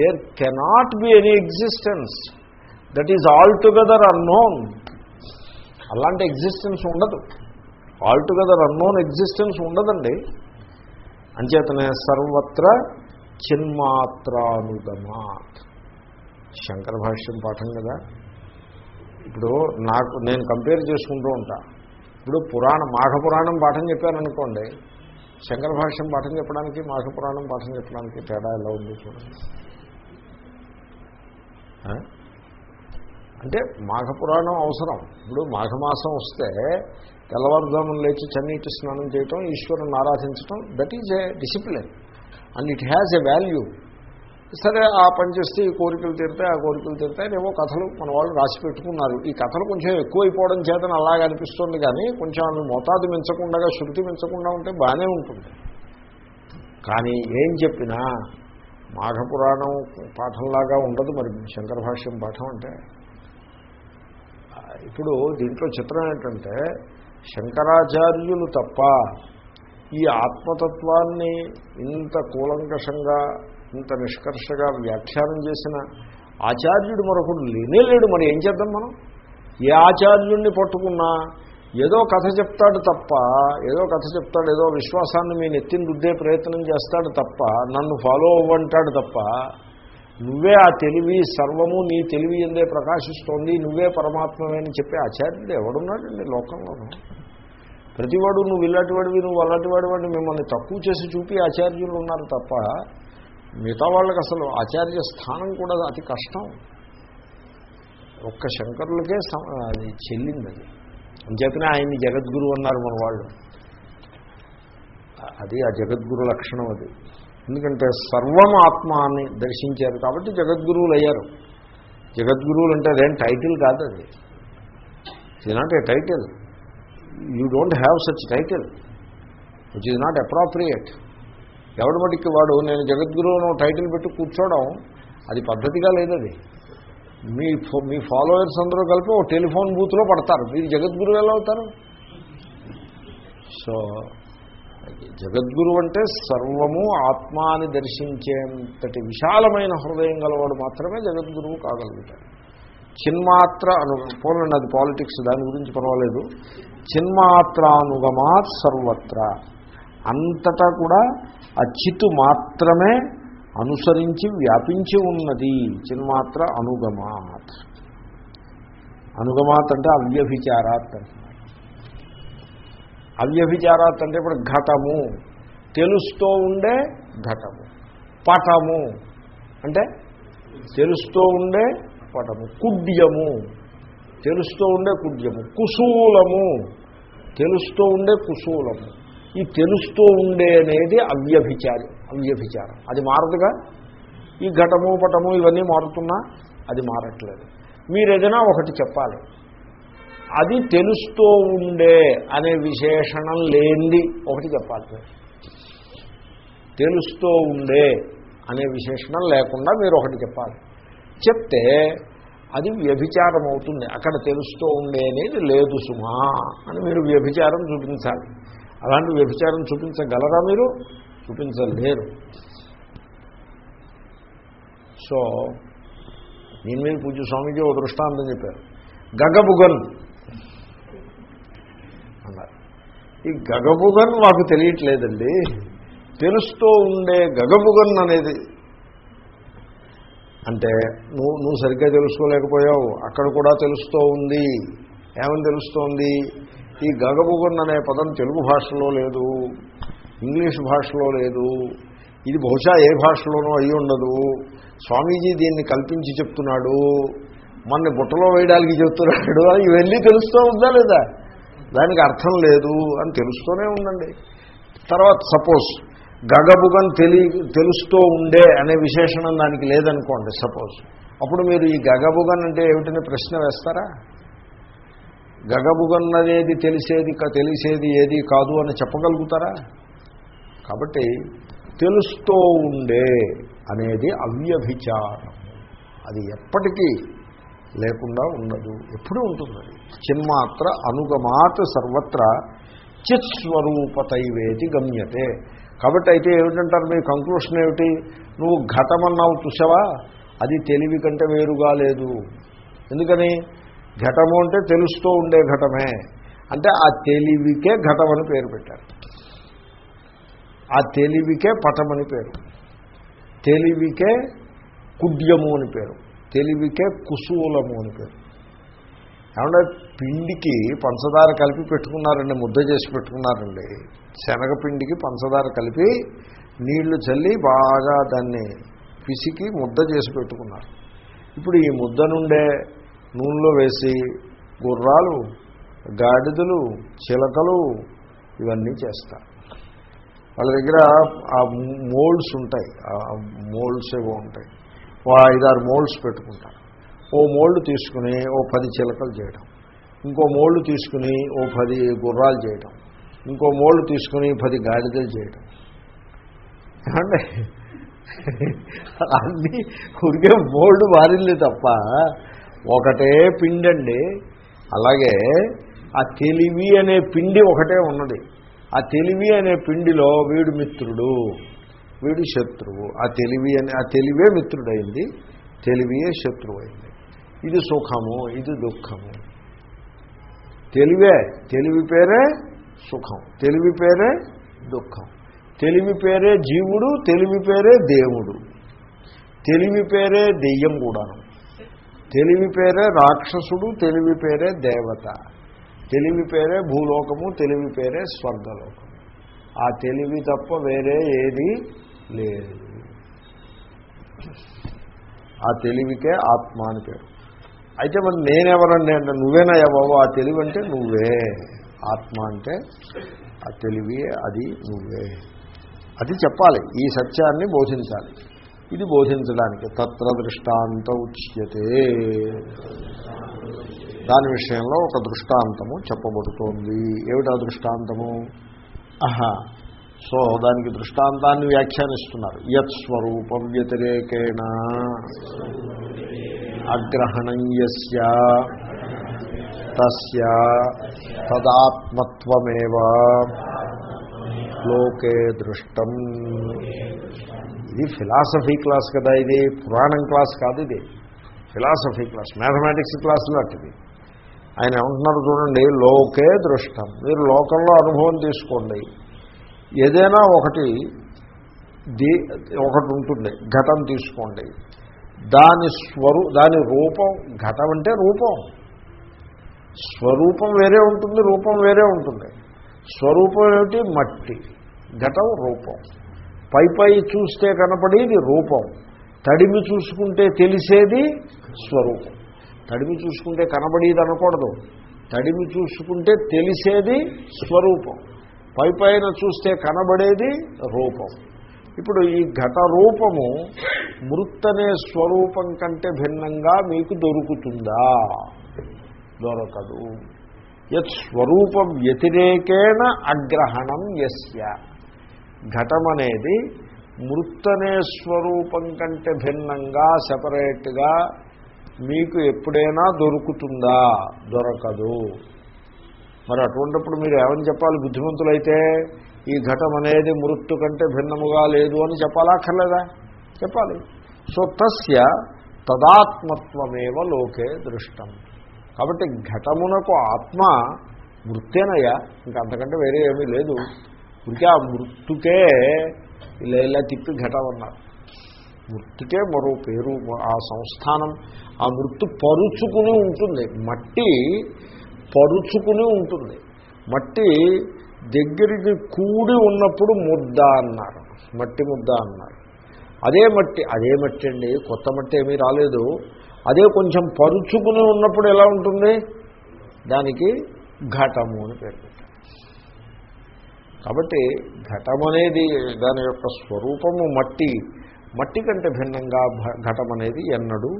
there cannot be any existence that is altogether unknown అలాంటి ఎగ్జిస్టెన్స్ ఉండదు. ఆల్ టుగెదర్ అన్నోన్ ఎగ్జిస్టెన్స్ ఉండదండి. అంచేతనే సర్వత్ర చిన్మాత్రానుగమాత్. శంకర భాష్యం పాఠం కదా. ఇప్పుడు నాకు నేను కంపేర్ చేసుకుంటూ ఉంటాను ఇప్పుడు పురాణం మాఘ పురాణం పాఠం చెప్పారనుకోండి శంకర భాష్యం పాఠం చెప్పడానికి మాఘ పురాణం పాఠం చెప్పడానికి తేడా ఎలా ఉంది చూడండి. అంటే మాఘ పురాణం అవసరం. ఇప్పుడు మాఘమాసం వస్తే తెల్లవారుజామున లేచి చన్నీటి స్నానం చేయటం ఈశ్వరుని ఆరాధించటం that is a discipline and it has a value సరే ఆ పని చేస్తే ఈ కోరికలు తీరుతాయి ఆ కోరికలు తీరుతాయి ఏవో కథలు మన వాళ్ళు రాసి పెట్టుకున్నారు. ఈ కథలు కొంచెం ఎక్కువైపోవడం చేతను అలాగే అనిపిస్తుంది కానీ కొంచెం మోతాదు మించకుండా శృతి మించకుండా ఉంటే బాగానే ఉంటుంది. కానీ ఏం చెప్పినా మాఘపురాణం పాఠంలాగా ఉండదు మరి శంకర భాష్యం పాఠం అంటే. ఇప్పుడు దీంట్లో చిత్రం ఏంటంటే శంకరాచార్యులు తప్ప ఈ ఆత్మతత్వాన్ని ఇంత కూలంకషంగా ఇంత నిష్కర్షగా వ్యాఖ్యానం చేసిన ఆచార్యుడు మరొకడు లేనే లేడు మరి ఏం చేద్దాం మనం? ఏ ఆచార్యుడిని పట్టుకున్నా ఏదో కథ చెప్తాడు తప్ప ఏదో కథ చెప్తాడు ఏదో విశ్వాసాన్ని మీ నెత్తిని రుద్దే ప్రయత్నం చేస్తాడు తప్ప నన్ను ఫాలో అవ్వంటాడు తప్ప నువ్వే ఆ తెలివి సర్వము నీ తెలివి ఎందే ప్రకాశిస్తోంది నువ్వే పరమాత్మమే అని చెప్పే ఆచార్యుడు ఎవడున్నాడండి లోకంలోనూ? ప్రతివాడు నువ్వు ఇలాంటి వాడివి నువ్వు అలాంటి వాడివాడిని మిమ్మల్ని తక్కువ చేసి చూపి ఆచార్యులు ఉన్నారు తప్ప మిగతా వాళ్ళకి అసలు ఆచార్య స్థానం కూడా అతి కష్టం. ఒక్క శంకరులకే అది చెల్లింది అది అంచేతనే ఆయన్ని జగద్గురు అన్నారు మన వాళ్ళు. అది ఆ జగద్గురు లక్షణం అది. ఎందుకంటే సర్వం ఆత్మాన్ని అని దర్శించారు కాబట్టి జగద్గురువులు అయ్యారు. జగద్గురువులు అంటే అదేం టైటిల్ కాదు అది. ఇది not a title you don't have such title which is not appropriate ఎవడి మటుకి వాడు నేను జగద్గురువును టైటిల్ పెట్టి కూర్చోవడం అది పద్ధతిగా లేదది. మీ ఫో- మీ ఫాలోవర్స్ అందరూ కలిపి ఒక టెలిఫోన్ బూత్లో పడతారు. మీరు జగద్గురువు ఎలా అవుతారు? సో జగద్గురు అంటే సర్వము ఆత్మాని దర్శించేంతటి విశాలమైన హృదయం గలవాడు మాత్రమే జగద్గురువు కాగలుగుతాడు. చిన్మాత్ర అను పోలండి అది పాలిటిక్స్ దాని గురించి పర్వాలేదు. చిన్మాత్రానుగమాత్ సర్వత్ర. అంతటా కూడా ఆ చిత్తు మాత్రమే అనుసరించి వ్యాపించి ఉన్నది. చిన్మాత్ర అనుగమాత్. అనుగమాత్ అంటే అవ్యభిచారాత్ అంటున్నారు. అవ్యభిచారాత్ అంటే ఇప్పుడు ఘటము. తెలుస్తూ ఉండే ఘటము. పటము. అంటే తెలుస్తూ ఉండే పటము. కుడ్యము. తెలుస్తూ ఉండే కుడ్యము. కుశూలము. తెలుస్తూ ఉండే కుశూలము. ఈ తెలుస్తూ ఉండే అనేది అవ్యభిచారి అవ్యభిచారం. అది మారదుగా? ఈ ఘటము పటము ఇవన్నీ మారుతున్నా? అది మారట్లేదు. మీరు ఏదైనా ఒకటి చెప్పాలి. అది తెలుస్తూ ఉండే అనే విశేషణం లేనిది ఒకటి చెప్పాలి. తెలుస్తూ ఉండే అనే విశేషణం లేకుండా మీరు ఒకటి చెప్పాలి. చెప్తే అది వ్యభిచారం అవుతుంది అక్కడ తెలుస్తూ ఉండే అనేది లేదు సుమా అని మీరు వ్యభిచారం చూపించాలి. అలాంటి వ్యభిచారం చూపించగలరా మీరు? చూపించలేరు. సో దీని మీద పూజ స్వామీజీ ఓ దృష్టాంతం చెప్పారు. గగబుగన్ అన్నారు. ఈ గగబుగన్ మాకు తెలియట్లేదండి. తెలుస్తూ ఉండే గగబుగన్ అనేది అంటే నువ్వు నువ్వు సరిగ్గా తెలుసుకోలేకపోయావు. అక్కడ కూడా తెలుస్తూ ఉంది. ఏమని తెలుస్తోంది ఈ గగబుగన్ అనే పదం తెలుగు భాషలో లేదు ఇంగ్లీష్ భాషలో లేదు ఇది బహుశా ఏ భాషలోనూ అయి ఉండదు. స్వామీజీ దీన్ని కల్పించి చెప్తున్నాడు మన బుట్టలో వేయడానికి చెప్తున్నాడు ఇవన్నీ తెలుస్తూ ఉందా లేదా? దానికి అర్థం లేదు అని తెలుస్తూనే ఉందండి. తర్వాత సపోజ్ గగబుగన్ తెలి తెలుస్తూ ఉండే అనే విశేషణం దానికి లేదనుకోండి సపోజ్. అప్పుడు మీరు ఈ గగబుగన్ అంటే ఏమిటనే ప్రశ్న వేస్తారా? గగబుగన్నదేది తెలిసేది తెలిసేది ఏది కాదు అని చెప్పగలుగుతారా? కాబట్టి తెలుస్తూ ఉండే అనేది అవ్యభిచారం. అది ఎప్పటికీ లేకుండా ఉండదు. ఎప్పుడూ ఉంటుంది అది చిన్మాత్ర అనుగమాత్ సర్వత్ర చిత్స్వరూపతైవేతి గమ్యతే. కాబట్టి అయితే ఏమిటంటారు మీ కంక్లూషన్ ఏమిటి? నువ్వు ఘటమన్నావు చూసావా అది తెలివి కంటే వేరుగా లేదు. ఎందుకని? ఘటము అంటే తెలుస్తూ ఉండే ఘటమే. అంటే ఆ తెలివికే ఘటమని పేరు పెట్టారు. ఆ తెలివికే పటమని పేరు. తెలివికే కుడ్యము అని పేరు. తెలివికే కుసూలము అని పేరు. ఏమంటే పిండికి పంచదార కలిపి పెట్టుకున్నారండి ముద్ద చేసి పెట్టుకున్నారండి. శనగపిండికి పంచదార కలిపి నీళ్ళు చల్లి బాగా దాన్ని పిసికి ముద్ద చేసి పెట్టుకున్నారు. ఇప్పుడు ఈ ముద్ద నుండే నూనెలో వేసి గుర్రాలు గాడిదలు చిలకలు ఇవన్నీ చేస్తారు వాళ్ళ దగ్గర ఆ మోల్డ్స్ ఉంటాయి. ఆ మోల్డ్స్ ఏవో ఉంటాయి. ఓ ఐదారు మోల్డ్స్ పెట్టుకుంటారు ఓ మోల్డ్ తీసుకుని ఓ పది చిలకలు చేయడం ఇంకో మోల్డ్ తీసుకుని ఓ పది గుర్రాలు చేయడం ఇంకో మోల్డ్ తీసుకుని పది గాడిదలు చేయడం ఏమండి అన్నీ ఉరికే మోల్డ్ మారింది తప్ప ఒకటే పిండండి. అలాగే ఆ తెలివి అనే పిండి ఒకటే ఉన్నది. ఆ తెలివి అనే పిండిలో వీడు మిత్రుడు వీడు శత్రువు. ఆ తెలివి అనే ఆ తెలివే మిత్రుడైంది తెలివియే శత్రువు అయింది ఇది సుఖము ఇది దుఃఖము. తెలివే తెలివి పేరే సుఖం తెలివి పేరే దుఃఖం. తెలివి పేరే జీవుడు తెలివి పేరే దేవుడు. తెలివి పేరే దెయ్యం కూడాను. తెలివి పేరే రాక్షసుడు తెలివి పేరే దేవత. తెలివి పేరే భూలోకము తెలివి పేరే స్వర్గలోకము. ఆ తెలివి తప్ప వేరే ఏది లేదు. ఆ తెలివికే ఆత్మ అని పేరు. అయితే మరి నేనెవరండి అంటే నువ్వేనా బాబు ఆ తెలివి అంటే నువ్వే. ఆత్మ అంటే ఆ తెలివి అది నువ్వే. అది చెప్పాలి. ఈ సత్యాన్ని బోధించాలి. ఇది బోధించడానికి. తత్ర దృష్టాంత ఉచ్యతే. దాని విషయంలో ఒక దృష్టాంతము చెప్పబడుతోంది. ఏమిటా దృష్టాంతము? ఆహా. సో దానికి దృష్టాంతాన్ని వ్యాఖ్యానిస్తున్నారు. యత్ స్వరూపం వ్యతిరేకేణ. అగ్రహణం యస్య. తస్య. తదాత్మత్వమేవ. లోకే దృష్టం. ఇది ఫిలాసఫీ క్లాస్ కదా ఇది పురాణం క్లాస్ కాదు ఇది. ఫిలాసఫీ క్లాస్ మ్యాథమెటిక్స్ క్లాస్ లాంటిది. ఆయన ఏమంటున్నారు చూడండి లోకే దృష్టం. మీరు లోకంలో అనుభవం తీసుకోండి. ఏదైనా ఒకటి దీ ఒకటి ఉంటుంది ఘటం తీసుకోండి. దాని స్వరూ దాని రూపం ఘటం అంటే రూపం. స్వరూపం వేరే ఉంటుంది రూపం వేరే ఉంటుంది. స్వరూపం ఏమిటి? మట్టి. ఘటం రూపం. పై పై చూస్తే కనపడేది రూపం. తడిమి చూసుకుంటే తెలిసేది స్వరూపం. తడిమి చూసుకుంటే కనబడేది అనకూడదు. తడిమి చూసుకుంటే తెలిసేది స్వరూపం. పై పైన చూస్తే కనబడేది రూపం. ఇప్పుడు ఈ ఘట రూపము మృత్తనే స్వరూపం కంటే భిన్నంగా మీకు దొరుకుతుందా? దొరకదు. యత్ స్వరూప వ్యతిరేకేణ అగ్రహణం యస్య. ఘటం అనేది మృత్తనే స్వరూపం కంటే భిన్నంగా సెపరేట్గా మీకు ఎప్పుడైనా దొరుకుతుందా? దొరకదు. మరి అటువంటిప్పుడు మీరు ఏమని చెప్పాలి? బుద్ధిమంతులైతే ఈ ఘటం అనేది మృత్తు కంటే భిన్నముగా లేదు అని చెప్పాలక్కర్లేదా? చెప్పాలి. సో తస్య తదాత్మత్వమేవ లోకే దృష్టం. కాబట్టి ఘటమునకు ఆత్మ మృత్యనయ ఇంకా అంతకంటే వేరే ఏమీ లేదు. ఇప్పటికే ఆ మృత్తుకే ఇలా ఇలా తిప్పి ఘటం అన్నారు మృత్తుకే మరో పేరు ఆ సంస్థానం ఆ మృత్తు పరుచుకుని ఉంటుంది. మట్టి పరుచుకుని ఉంటుంది. మట్టి దగ్గరికి కూడి ఉన్నప్పుడు ముద్ద అన్నారు. మట్టి ముద్ద అన్నారు. అదే మట్టి అదే మట్టి అండి కొత్త మట్టి ఏమీ రాలేదు. అదే కొంచెం పరుచుకుని ఉన్నప్పుడు ఎలా ఉంటుంది? దానికి ఘటము అని పేరు. పెట్టారు కాబట్టి ఘటం అనేది దాని యొక్క స్వరూపము మట్టి. మట్టి కంటే భిన్నంగా భ- ఘటం అనేది ఎన్నడూ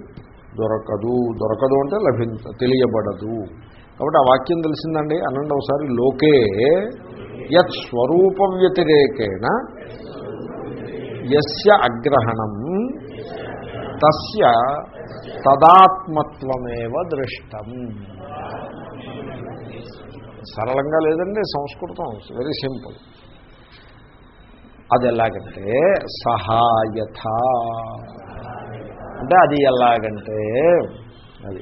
దొరకదు. దొరకదు అంటే లభించ తెలియబడదు. కాబట్టి ఆ వాక్యం తెలిసిందండి? అనండి ఒకసారి లోకే యత్ స్వరూప వ్యతిరేకేణ ఎస్య అగ్రహణం తస్య తదాత్మత్వమేవ దృష్టం. సరళంగా లేదండి సంస్కృతం. వెరీ సింపుల్ అది ఎలాగంటే సహాయథ. అంటే అది ఎలాగంటే అది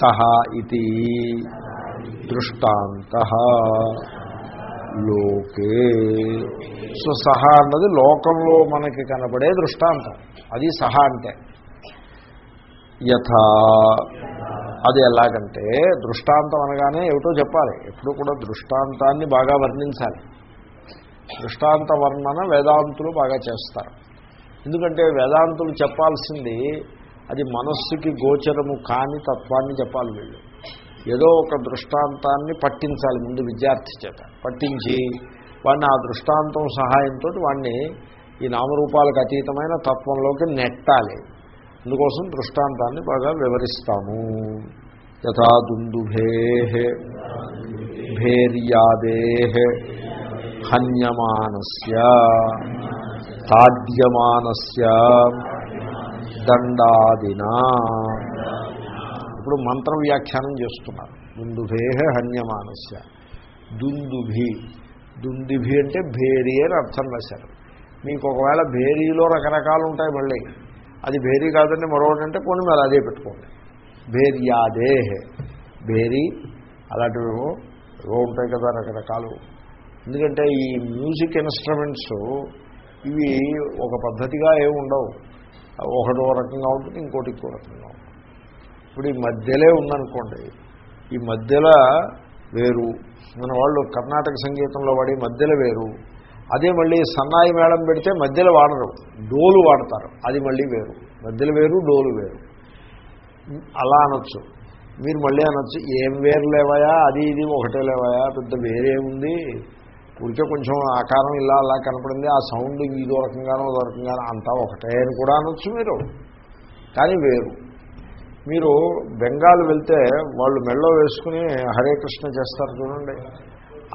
సహా ఇది దృష్టాంత లోకే. సో సహా అన్నది లోకంలో మనకి కనబడే దృష్టాంతం. అది సహా అంటే. యథా అది ఎలాగంటే దృష్టాంతం అనగానే ఏమిటో చెప్పాలి. ఎప్పుడు కూడా దృష్టాంతాన్ని బాగా వర్ణించాలి. దృష్టాంత వర్ణన వేదాంతులు బాగా చేస్తారు. ఎందుకంటే వేదాంతులు చెప్పాల్సింది అది మనస్సుకి గోచరము కాని తత్వాన్ని చెప్పాలి వీళ్ళు. ఏదో ఒక దృష్టాంతాన్ని పట్టించాలి ముందు విద్యార్థి చేత. పట్టించి వాడిని ఆ దృష్టాంతం సహాయంతో వాడిని ఈ నామరూపాలకు అతీతమైన తత్వంలోకి నెట్టాలి. అందుకోసం దృష్టాంతాన్ని బాగా వివరిస్తాము. యథా దుందుభే భేర్యాదే హన్యమానస్య తాడ్యమానస్య దండాదినా. ఇప్పుడు మంత్ర వ్యాఖ్యానం చేస్తున్నారు. దుందుభే హన్యమానస్య. దుందుభి. దుందుభి అంటే భేరి అని అర్థం రాశారు మీకు ఒకవేళ భేరీలో రకరకాలు ఉంటాయి మళ్ళీ. అది భేరీ కాదండి మరొకటి అంటే కొన్ని మీరు అదే పెట్టుకోండి. భేర్యాదే భేరీ అలాంటివి ఏవో ఉంటాయి కదా రకరకాలు. ఎందుకంటే ఈ మ్యూజిక్ ఇన్స్ట్రుమెంట్స్ ఇవి ఒక పద్ధతిగా ఏమి ఉండవు. ఒకటో రకంగా ఉంటుంది ఇంకోటి ఇంకో రకంగా ఉంటుంది. ఇప్పుడు ఈ మధ్యలో ఉందనుకోండి ఈ మధ్యలో వేరు. మన వాళ్ళు కర్ణాటక సంగీతంలో వాడి మధ్యలో వేరు. అదే మళ్ళీ సన్నాయి మేళం పెడితే మధ్యలో వాడరు. డోలు వాడతారు. అది మళ్ళీ వేరు. మధ్యలో వేరు డోలు వేరు. అలా అనొచ్చు. మీరు మళ్ళీ అనొచ్చు. ఏం వేరు లేవాయా? అది ఇది ఒకటే లేవాయా? పెద్ద వేరే ఉంది. ఊరికే కొంచెం ఆకారం ఇలా అలా కనపడింది. ఆ సౌండ్ ఇదో రకంగానో అదో రకంగానో అంతా ఒకటే అని కూడా అనొచ్చు మీరు. కానీ వేరు. మీరు బెంగాల్ వెళ్తే వాళ్ళు మెళ్ళో వేసుకుని హరే కృష్ణ చేస్తారు చూడండి.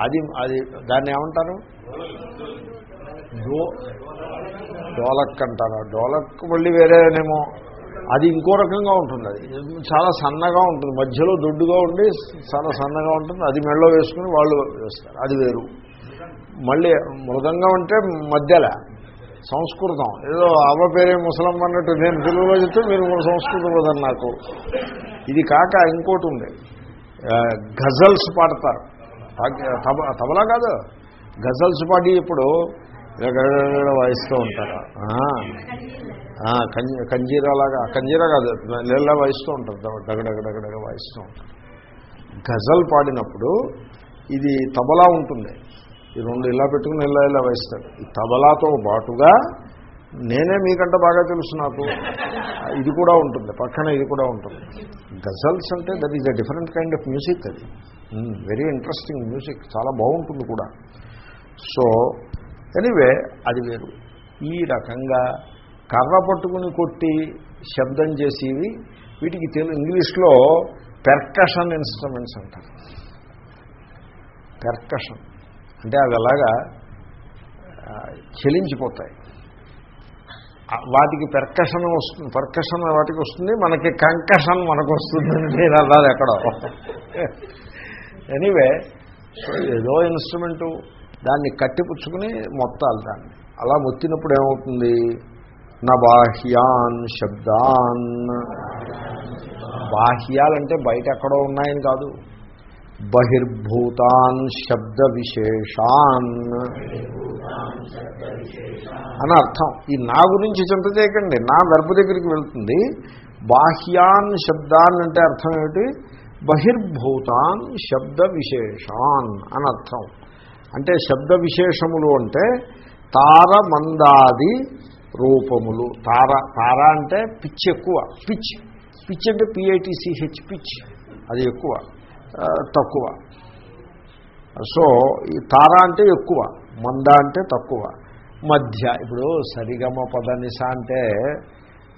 అది అది దాన్ని ఏమంటారు? డో డోలక్ అంటారా. డోలక్ మళ్ళీ వేరేనేమో. అది ఇంకో రకంగా ఉంటుంది. అది చాలా సన్నగా ఉంటుంది. మధ్యలో దొడ్డుగా ఉండి చాలా సన్నగా ఉంటుంది. అది మెళ్ళో వేసుకుని వాళ్ళు వేస్తారు. అది వేరు. మళ్ళీ మృదంగం అంటే మధ్యలో. సంస్కృతం. ఏదో అవ్వ పేరే ముసలమ్మ అన్నట్టు నేను తెలుగులో చెప్తే మీరు సంస్కృతం కదండి నాకు. ఇది కాక ఇంకోటి ఉంది. గజల్స్ పాడతారు. తబలా కాదు. గజల్స్ పాడి ఇప్పుడు వాయిస్తూ ఉంటారు. ఆ, కంజీరాలాగా కంజీరా కాదు నీళ్ళ వాయిస్తూ ఉంటారు. డగడగడగడగ వాయిస్తూ ఉంటారు. గజల్ పాడినప్పుడు ఇది తబలా ఉంటుంది. ఈ రెండు ఇలా పెట్టుకుని ఇలా ఇలా వాయిస్తాడు ఈ తబలాతో పాటుగా నేనే మీకంటే బాగా తెలుసు నాకు. ఇది కూడా ఉంటుంది పక్కన ఇది కూడా ఉంటుంది. గజల్స్ అంటే that is a different kind of music అది. వెరీ ఇంట్రెస్టింగ్ మ్యూజిక్ చాలా బాగుంటుంది కూడా. సో ఎనీవే అది వేరు. ఈ రకంగా కర్ర పట్టుకుని కొట్టి శబ్దం చేసేవి వీటికి తెలు ఇంగ్లీష్లో పెర్కషన్ ఇన్స్ట్రుమెంట్స్ అంటారు. పెర్కషన్ అంటే అవి అలాగా చెలించిపోతాయి. వాటికి పెర్కషన్ వస్తుంది. పర్కషన్ వాటికి వస్తుంది. మనకి కంకషన్ మనకు వస్తుందని నేను అన్నది ఎక్కడో. ఎనీవే సో ఏదో ఇన్స్ట్రుమెంటు దాన్ని కట్టిపుచ్చుకుని మొత్తాలి దాన్ని. అలా మొత్తినప్పుడు ఏమవుతుంది? నా బాహ్యాన్ శబ్దాన్. బాహ్యాలంటే బయట ఎక్కడో ఉన్నాయని కాదు. బహిర్భూతాన్ శబ్ద విశేషాన్ అని అర్థం. ఈ నా గురించి చింత చేయకండి నా గర్భ దగ్గరికి వెళ్తుంది. బాహ్యాన్ శబ్దాన్ అంటే అర్థం ఏమిటి? బహిర్భూతాన్ శబ్ద విశేషాన్ అని అర్థం. అంటే శబ్ద విశేషములు అంటే తార మందాది రూపములు. తార తార అంటే పిచ్ ఎక్కువ పిచ్. పిచ్ అంటే పిఐటిసిహెచ్ పిచ్. అది ఎక్కువ. తక్కువ. సో ఈ తార అంటే ఎక్కువ మంద అంటే తక్కువ. మధ్య ఇప్పుడు సరిగమ పదనిస అంటే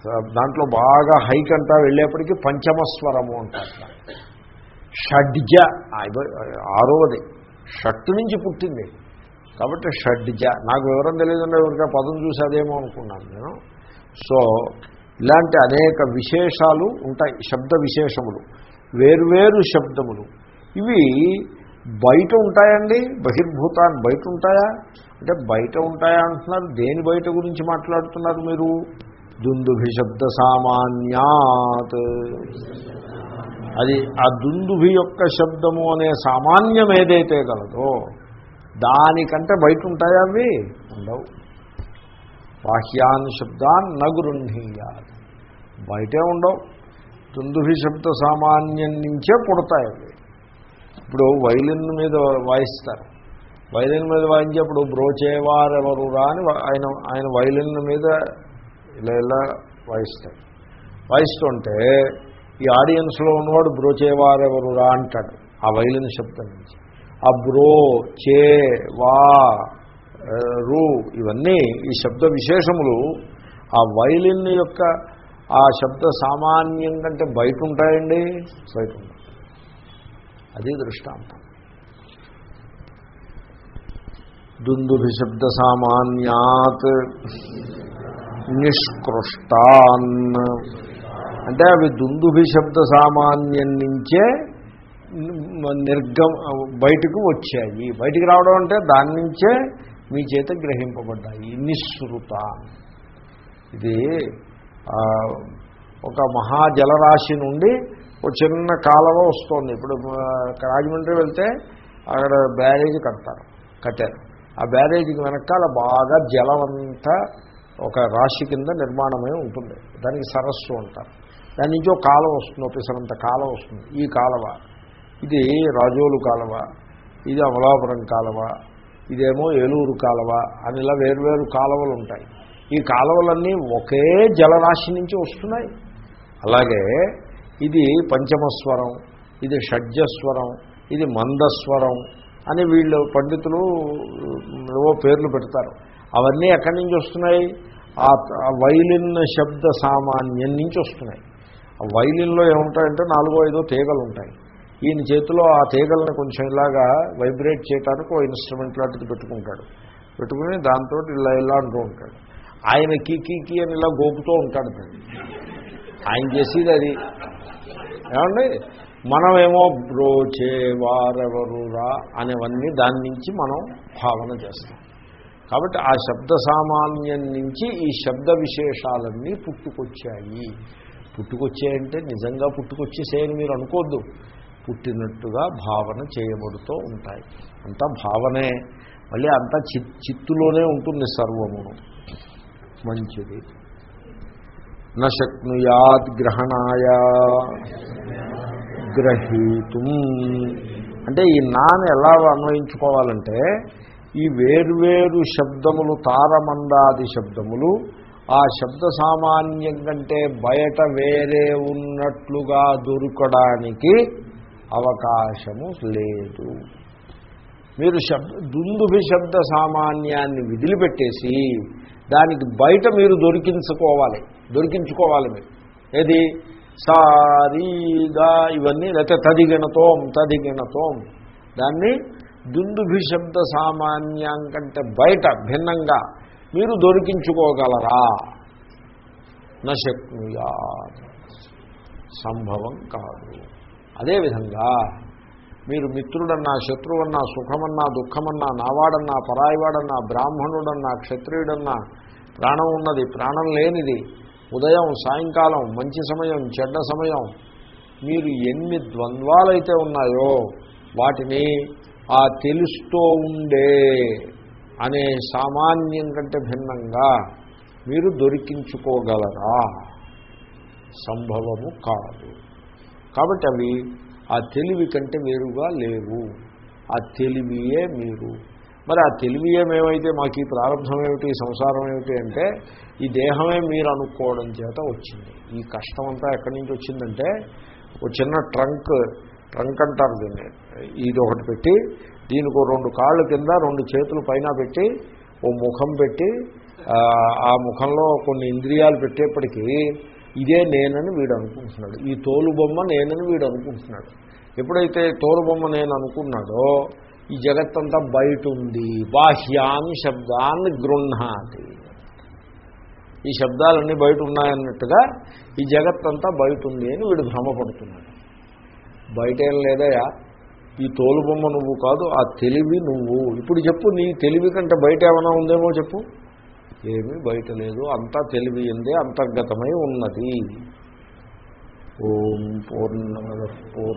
దాంట్లో బాగా హైక్ అంతా వెళ్ళేప్పటికీ పంచమస్వరము అంటారు. షడ్జ ఆరోది ఆరవది. షట్టు నుంచి పుట్టింది. కాబట్టి షడ్జ. నాకు వివరం తెలియదండి ఎవరికా పదం చూసి అదేమో అనుకున్నాను నేను. సో ఇలాంటి అనేక విశేషాలు ఉంటాయి శబ్ద విశేషములు. వేర్వేరు శబ్దములు. ఇవి బయట ఉంటాయండి? బహిర్భూతాన్ని బయట ఉంటాయా? అంటే బయట ఉంటాయా అంటున్నారు. దేని బయట గురించి మాట్లాడుతున్నారు మీరు? దుందుభి శబ్ద సామాన్యాత్ అది ఆ దుందుభి యొక్క శబ్దము అనే సామాన్యం ఏదైతే గలదో దానికంటే బయట ఉంటాయా అవి? ఉండవు. బాహ్యాన్ శబ్దాన్ నగృహీయాలి బయటే ఉండవు. దుందుభి శబ్ద సామాన్యం నుంచే పుడతాయి అవి. ఇప్పుడు వైలిన్ మీద వాయిస్తారు. వైలిన్ మీద వాయించేప్పుడు బ్రోచేవారెవరు రా అని ఆయన ఆయన వైలిన్ మీద ఇలా ఇలా వాయిస్తాడు వాయిస్తుంటే ఈ ఆడియన్స్లో ఉన్నవాడు బ్రోచేవారెవరు రా అంటాడు ఆ వైలిన్ శబ్దం నుంచి. ఆ బ్రో చే వా రు ఇవన్నీ ఈ శబ్ద విశేషములు ఆ వైలిన్ యొక్క ఆ శబ్ద సామాన్యం కంటే బయట ఉంటాయండి బయట ఉంటాయి అది దృష్టాంతం. దుందుభి శబ్ద సామాన్యాత్ నిష్కృష్టాన్. అంటే అవి దుందుభి శబ్ద సామాన్యం నుంచే నిర్గం బయటకు వచ్చాయి. బయటికి రావడం అంటే దాని నుంచే మీ చేత గ్రహింపబడ్డాయి. నిశ్రుత ఇది ఒక మహాజలరాశి నుండి ఒక చిన్న కాలవ వస్తుంది. ఇప్పుడు రాజమండ్రి వెళ్తే అక్కడ బ్యారేజ్ కడతారు కట్టారు. ఆ బ్యారేజీకి వెనకాల బాగా జలం అంతా ఒక రాశి కింద నిర్మాణమై ఉంటుంది. దానికి సరస్సు అంటారు. దాని నుంచి ఒక కాలం వస్తుంది ఒకేసారంత కాలం వస్తుంది. ఈ కాలవ ఇది రాజోలు కాలవ ఇది అమలాపురం కాలవ ఇదేమో ఏలూరు కాలవ అని ఇలా వేరువేరు కాలువలు ఉంటాయి. ఈ కాలువలన్నీ ఒకే జలరాశి నుంచి వస్తున్నాయి. అలాగే ఇది పంచమస్వరం ఇది షడ్జస్వరం ఇది మందస్వరం అని వీళ్ళు పండితులు ఏవో పేర్లు పెడతారు. అవన్నీ ఎక్కడి నుంచి వస్తున్నాయి? ఆ ఆ వైలిన్ శబ్ద సామాన్యం నుంచి వస్తున్నాయి. ఆ వైలిన్లో ఏముంటాయంటే నాలుగో ఐదో తీగలు ఉంటాయి. ఈయన చేతిలో ఆ తీగలను కొంచెం ఇలాగా వైబ్రేట్ చేయడానికి ఓ ఇన్స్ట్రుమెంట్ లాంటిది పెట్టుకుంటాడు. పెట్టుకుని దాంతో ఇలా ఇలా అంటూ ఉంటాడు. ఆయన కీ కీ కీ అని ఇలా గోపుతూ ఉంటాడు. ఆయన చేసేది అది. ఏమండి? మనమేమో బ్రోచే వారెవరురా అనేవన్నీ దాని నుంచి మనం భావన చేస్తాం. కాబట్టి ఆ శబ్ద సామాన్యం నుంచి ఈ శబ్ద విశేషాలన్నీ పుట్టుకొచ్చాయి. పుట్టుకొచ్చాయంటే నిజంగా పుట్టుకొచ్చేసేయని మీరు అనుకోవద్దు పుట్టినట్టుగా భావన చేయబడుతూ ఉంటాయి. అంతా భావనే. మళ్ళీ అంతా చిత్ చిత్తులోనే ఉంటుంది సర్వమును. మంచిది. నశక్నుయాద్ గ్రహణాయ గ్రహీతుం. అంటే ఈ నాని ఎలా అన్వయించుకోవాలంటే ఈ వేర్వేరు శబ్దములు తారమందాది శబ్దములు ఆ శబ్ద సామాన్యం కంటే బయట వేరే ఉన్నట్లుగా దొరకడానికి అవకాశము లేదు. మీరు శబ్ద దుందుభి శబ్ద సామాన్యాన్ని విదిలిపెట్టేసి దానికి బయట మీరు దొరికించుకోవాలి. దొరికించుకోవాలి మీరు. ఏది? సారీగా ఇవన్నీ లేకపోతే తదిగినతోం తదిగినతోం. దాన్ని దుందుభి శబ్ద సామాన్యం కంటే బయట భిన్నంగా మీరు దొరికించుకోగలరా? నశక్నుయా సంభవం కాదు. అదేవిధంగా మీరు మిత్రుడన్నా శత్రువన్నా సుఖమన్నా దుఃఖమన్నా నావాడన్నా పరాయివాడన్నా బ్రాహ్మణుడన్నా క్షత్రియుడన్నా ప్రాణం ఉన్నది ప్రాణం లేనిది ఉదయం సాయంకాలం మంచి సమయం చెడ్డ సమయం మీరు ఎన్ని ద్వంద్వాలైతే ఉన్నాయో వాటిని ఆ తెలుస్తూ ఉండే అనే సామాన్యం కంటే భిన్నంగా మీరు దొరికించుకోగలరా? సంభవము కాదు. కాబట్టి అవి ఆ తెలివి కంటే వేరుగా లేవు. ఆ తెలివియే మీరు. మరి ఆ తెలివి ఏమేమైతే మాకు ఈ ప్రారంభం ఏమిటి ఈ సంసారం ఏమిటి అంటే ఈ దేహమే మీరు అనుకోవడం చేత వచ్చింది. ఈ కష్టం అంతా ఎక్కడి నుంచి వచ్చిందంటే ఒక చిన్న ట్రంక్ ట్రంక్ అంటారు దీన్ని. ఇది ఒకటి పెట్టి దీనికి రెండు కాళ్ళు కింద రెండు చేతులు పైన పెట్టి ఓ ముఖం పెట్టి ఆ ముఖంలో కొన్ని ఇంద్రియాలు పెట్టేప్పటికీ ఇదే నేనని వీడు అనుకుంటున్నాడు. ఈ తోలుబొమ్మ నేనని వీడు అనుకుంటున్నాడు. ఎప్పుడైతే తోలు బొమ్మ నేను అనుకున్నాడో ఈ జగత్తంతా బయట ఉంది బాహ్యాన్ శబ్దాన్ని గృహ్ణాతి ఈ శబ్దాలన్నీ బయట ఉన్నాయన్నట్టుగా ఈ జగత్తంతా బయట ఉంది అని వీడు భ్రమపడుతున్నాడు. బయట ఏం లేదయా ఈ తోలు బొమ్మ నువ్వు కాదు ఆ తెలివి నువ్వు. ఇప్పుడు చెప్పు నీ తెలివి కంటే బయట ఏమైనా ఉందేమో చెప్పు. ఏమీ బయట లేదు. అంతా తెలివి ఎందే అంతర్గతమై ఉన్నది. ఓం పూర్ణమద పూర్ణ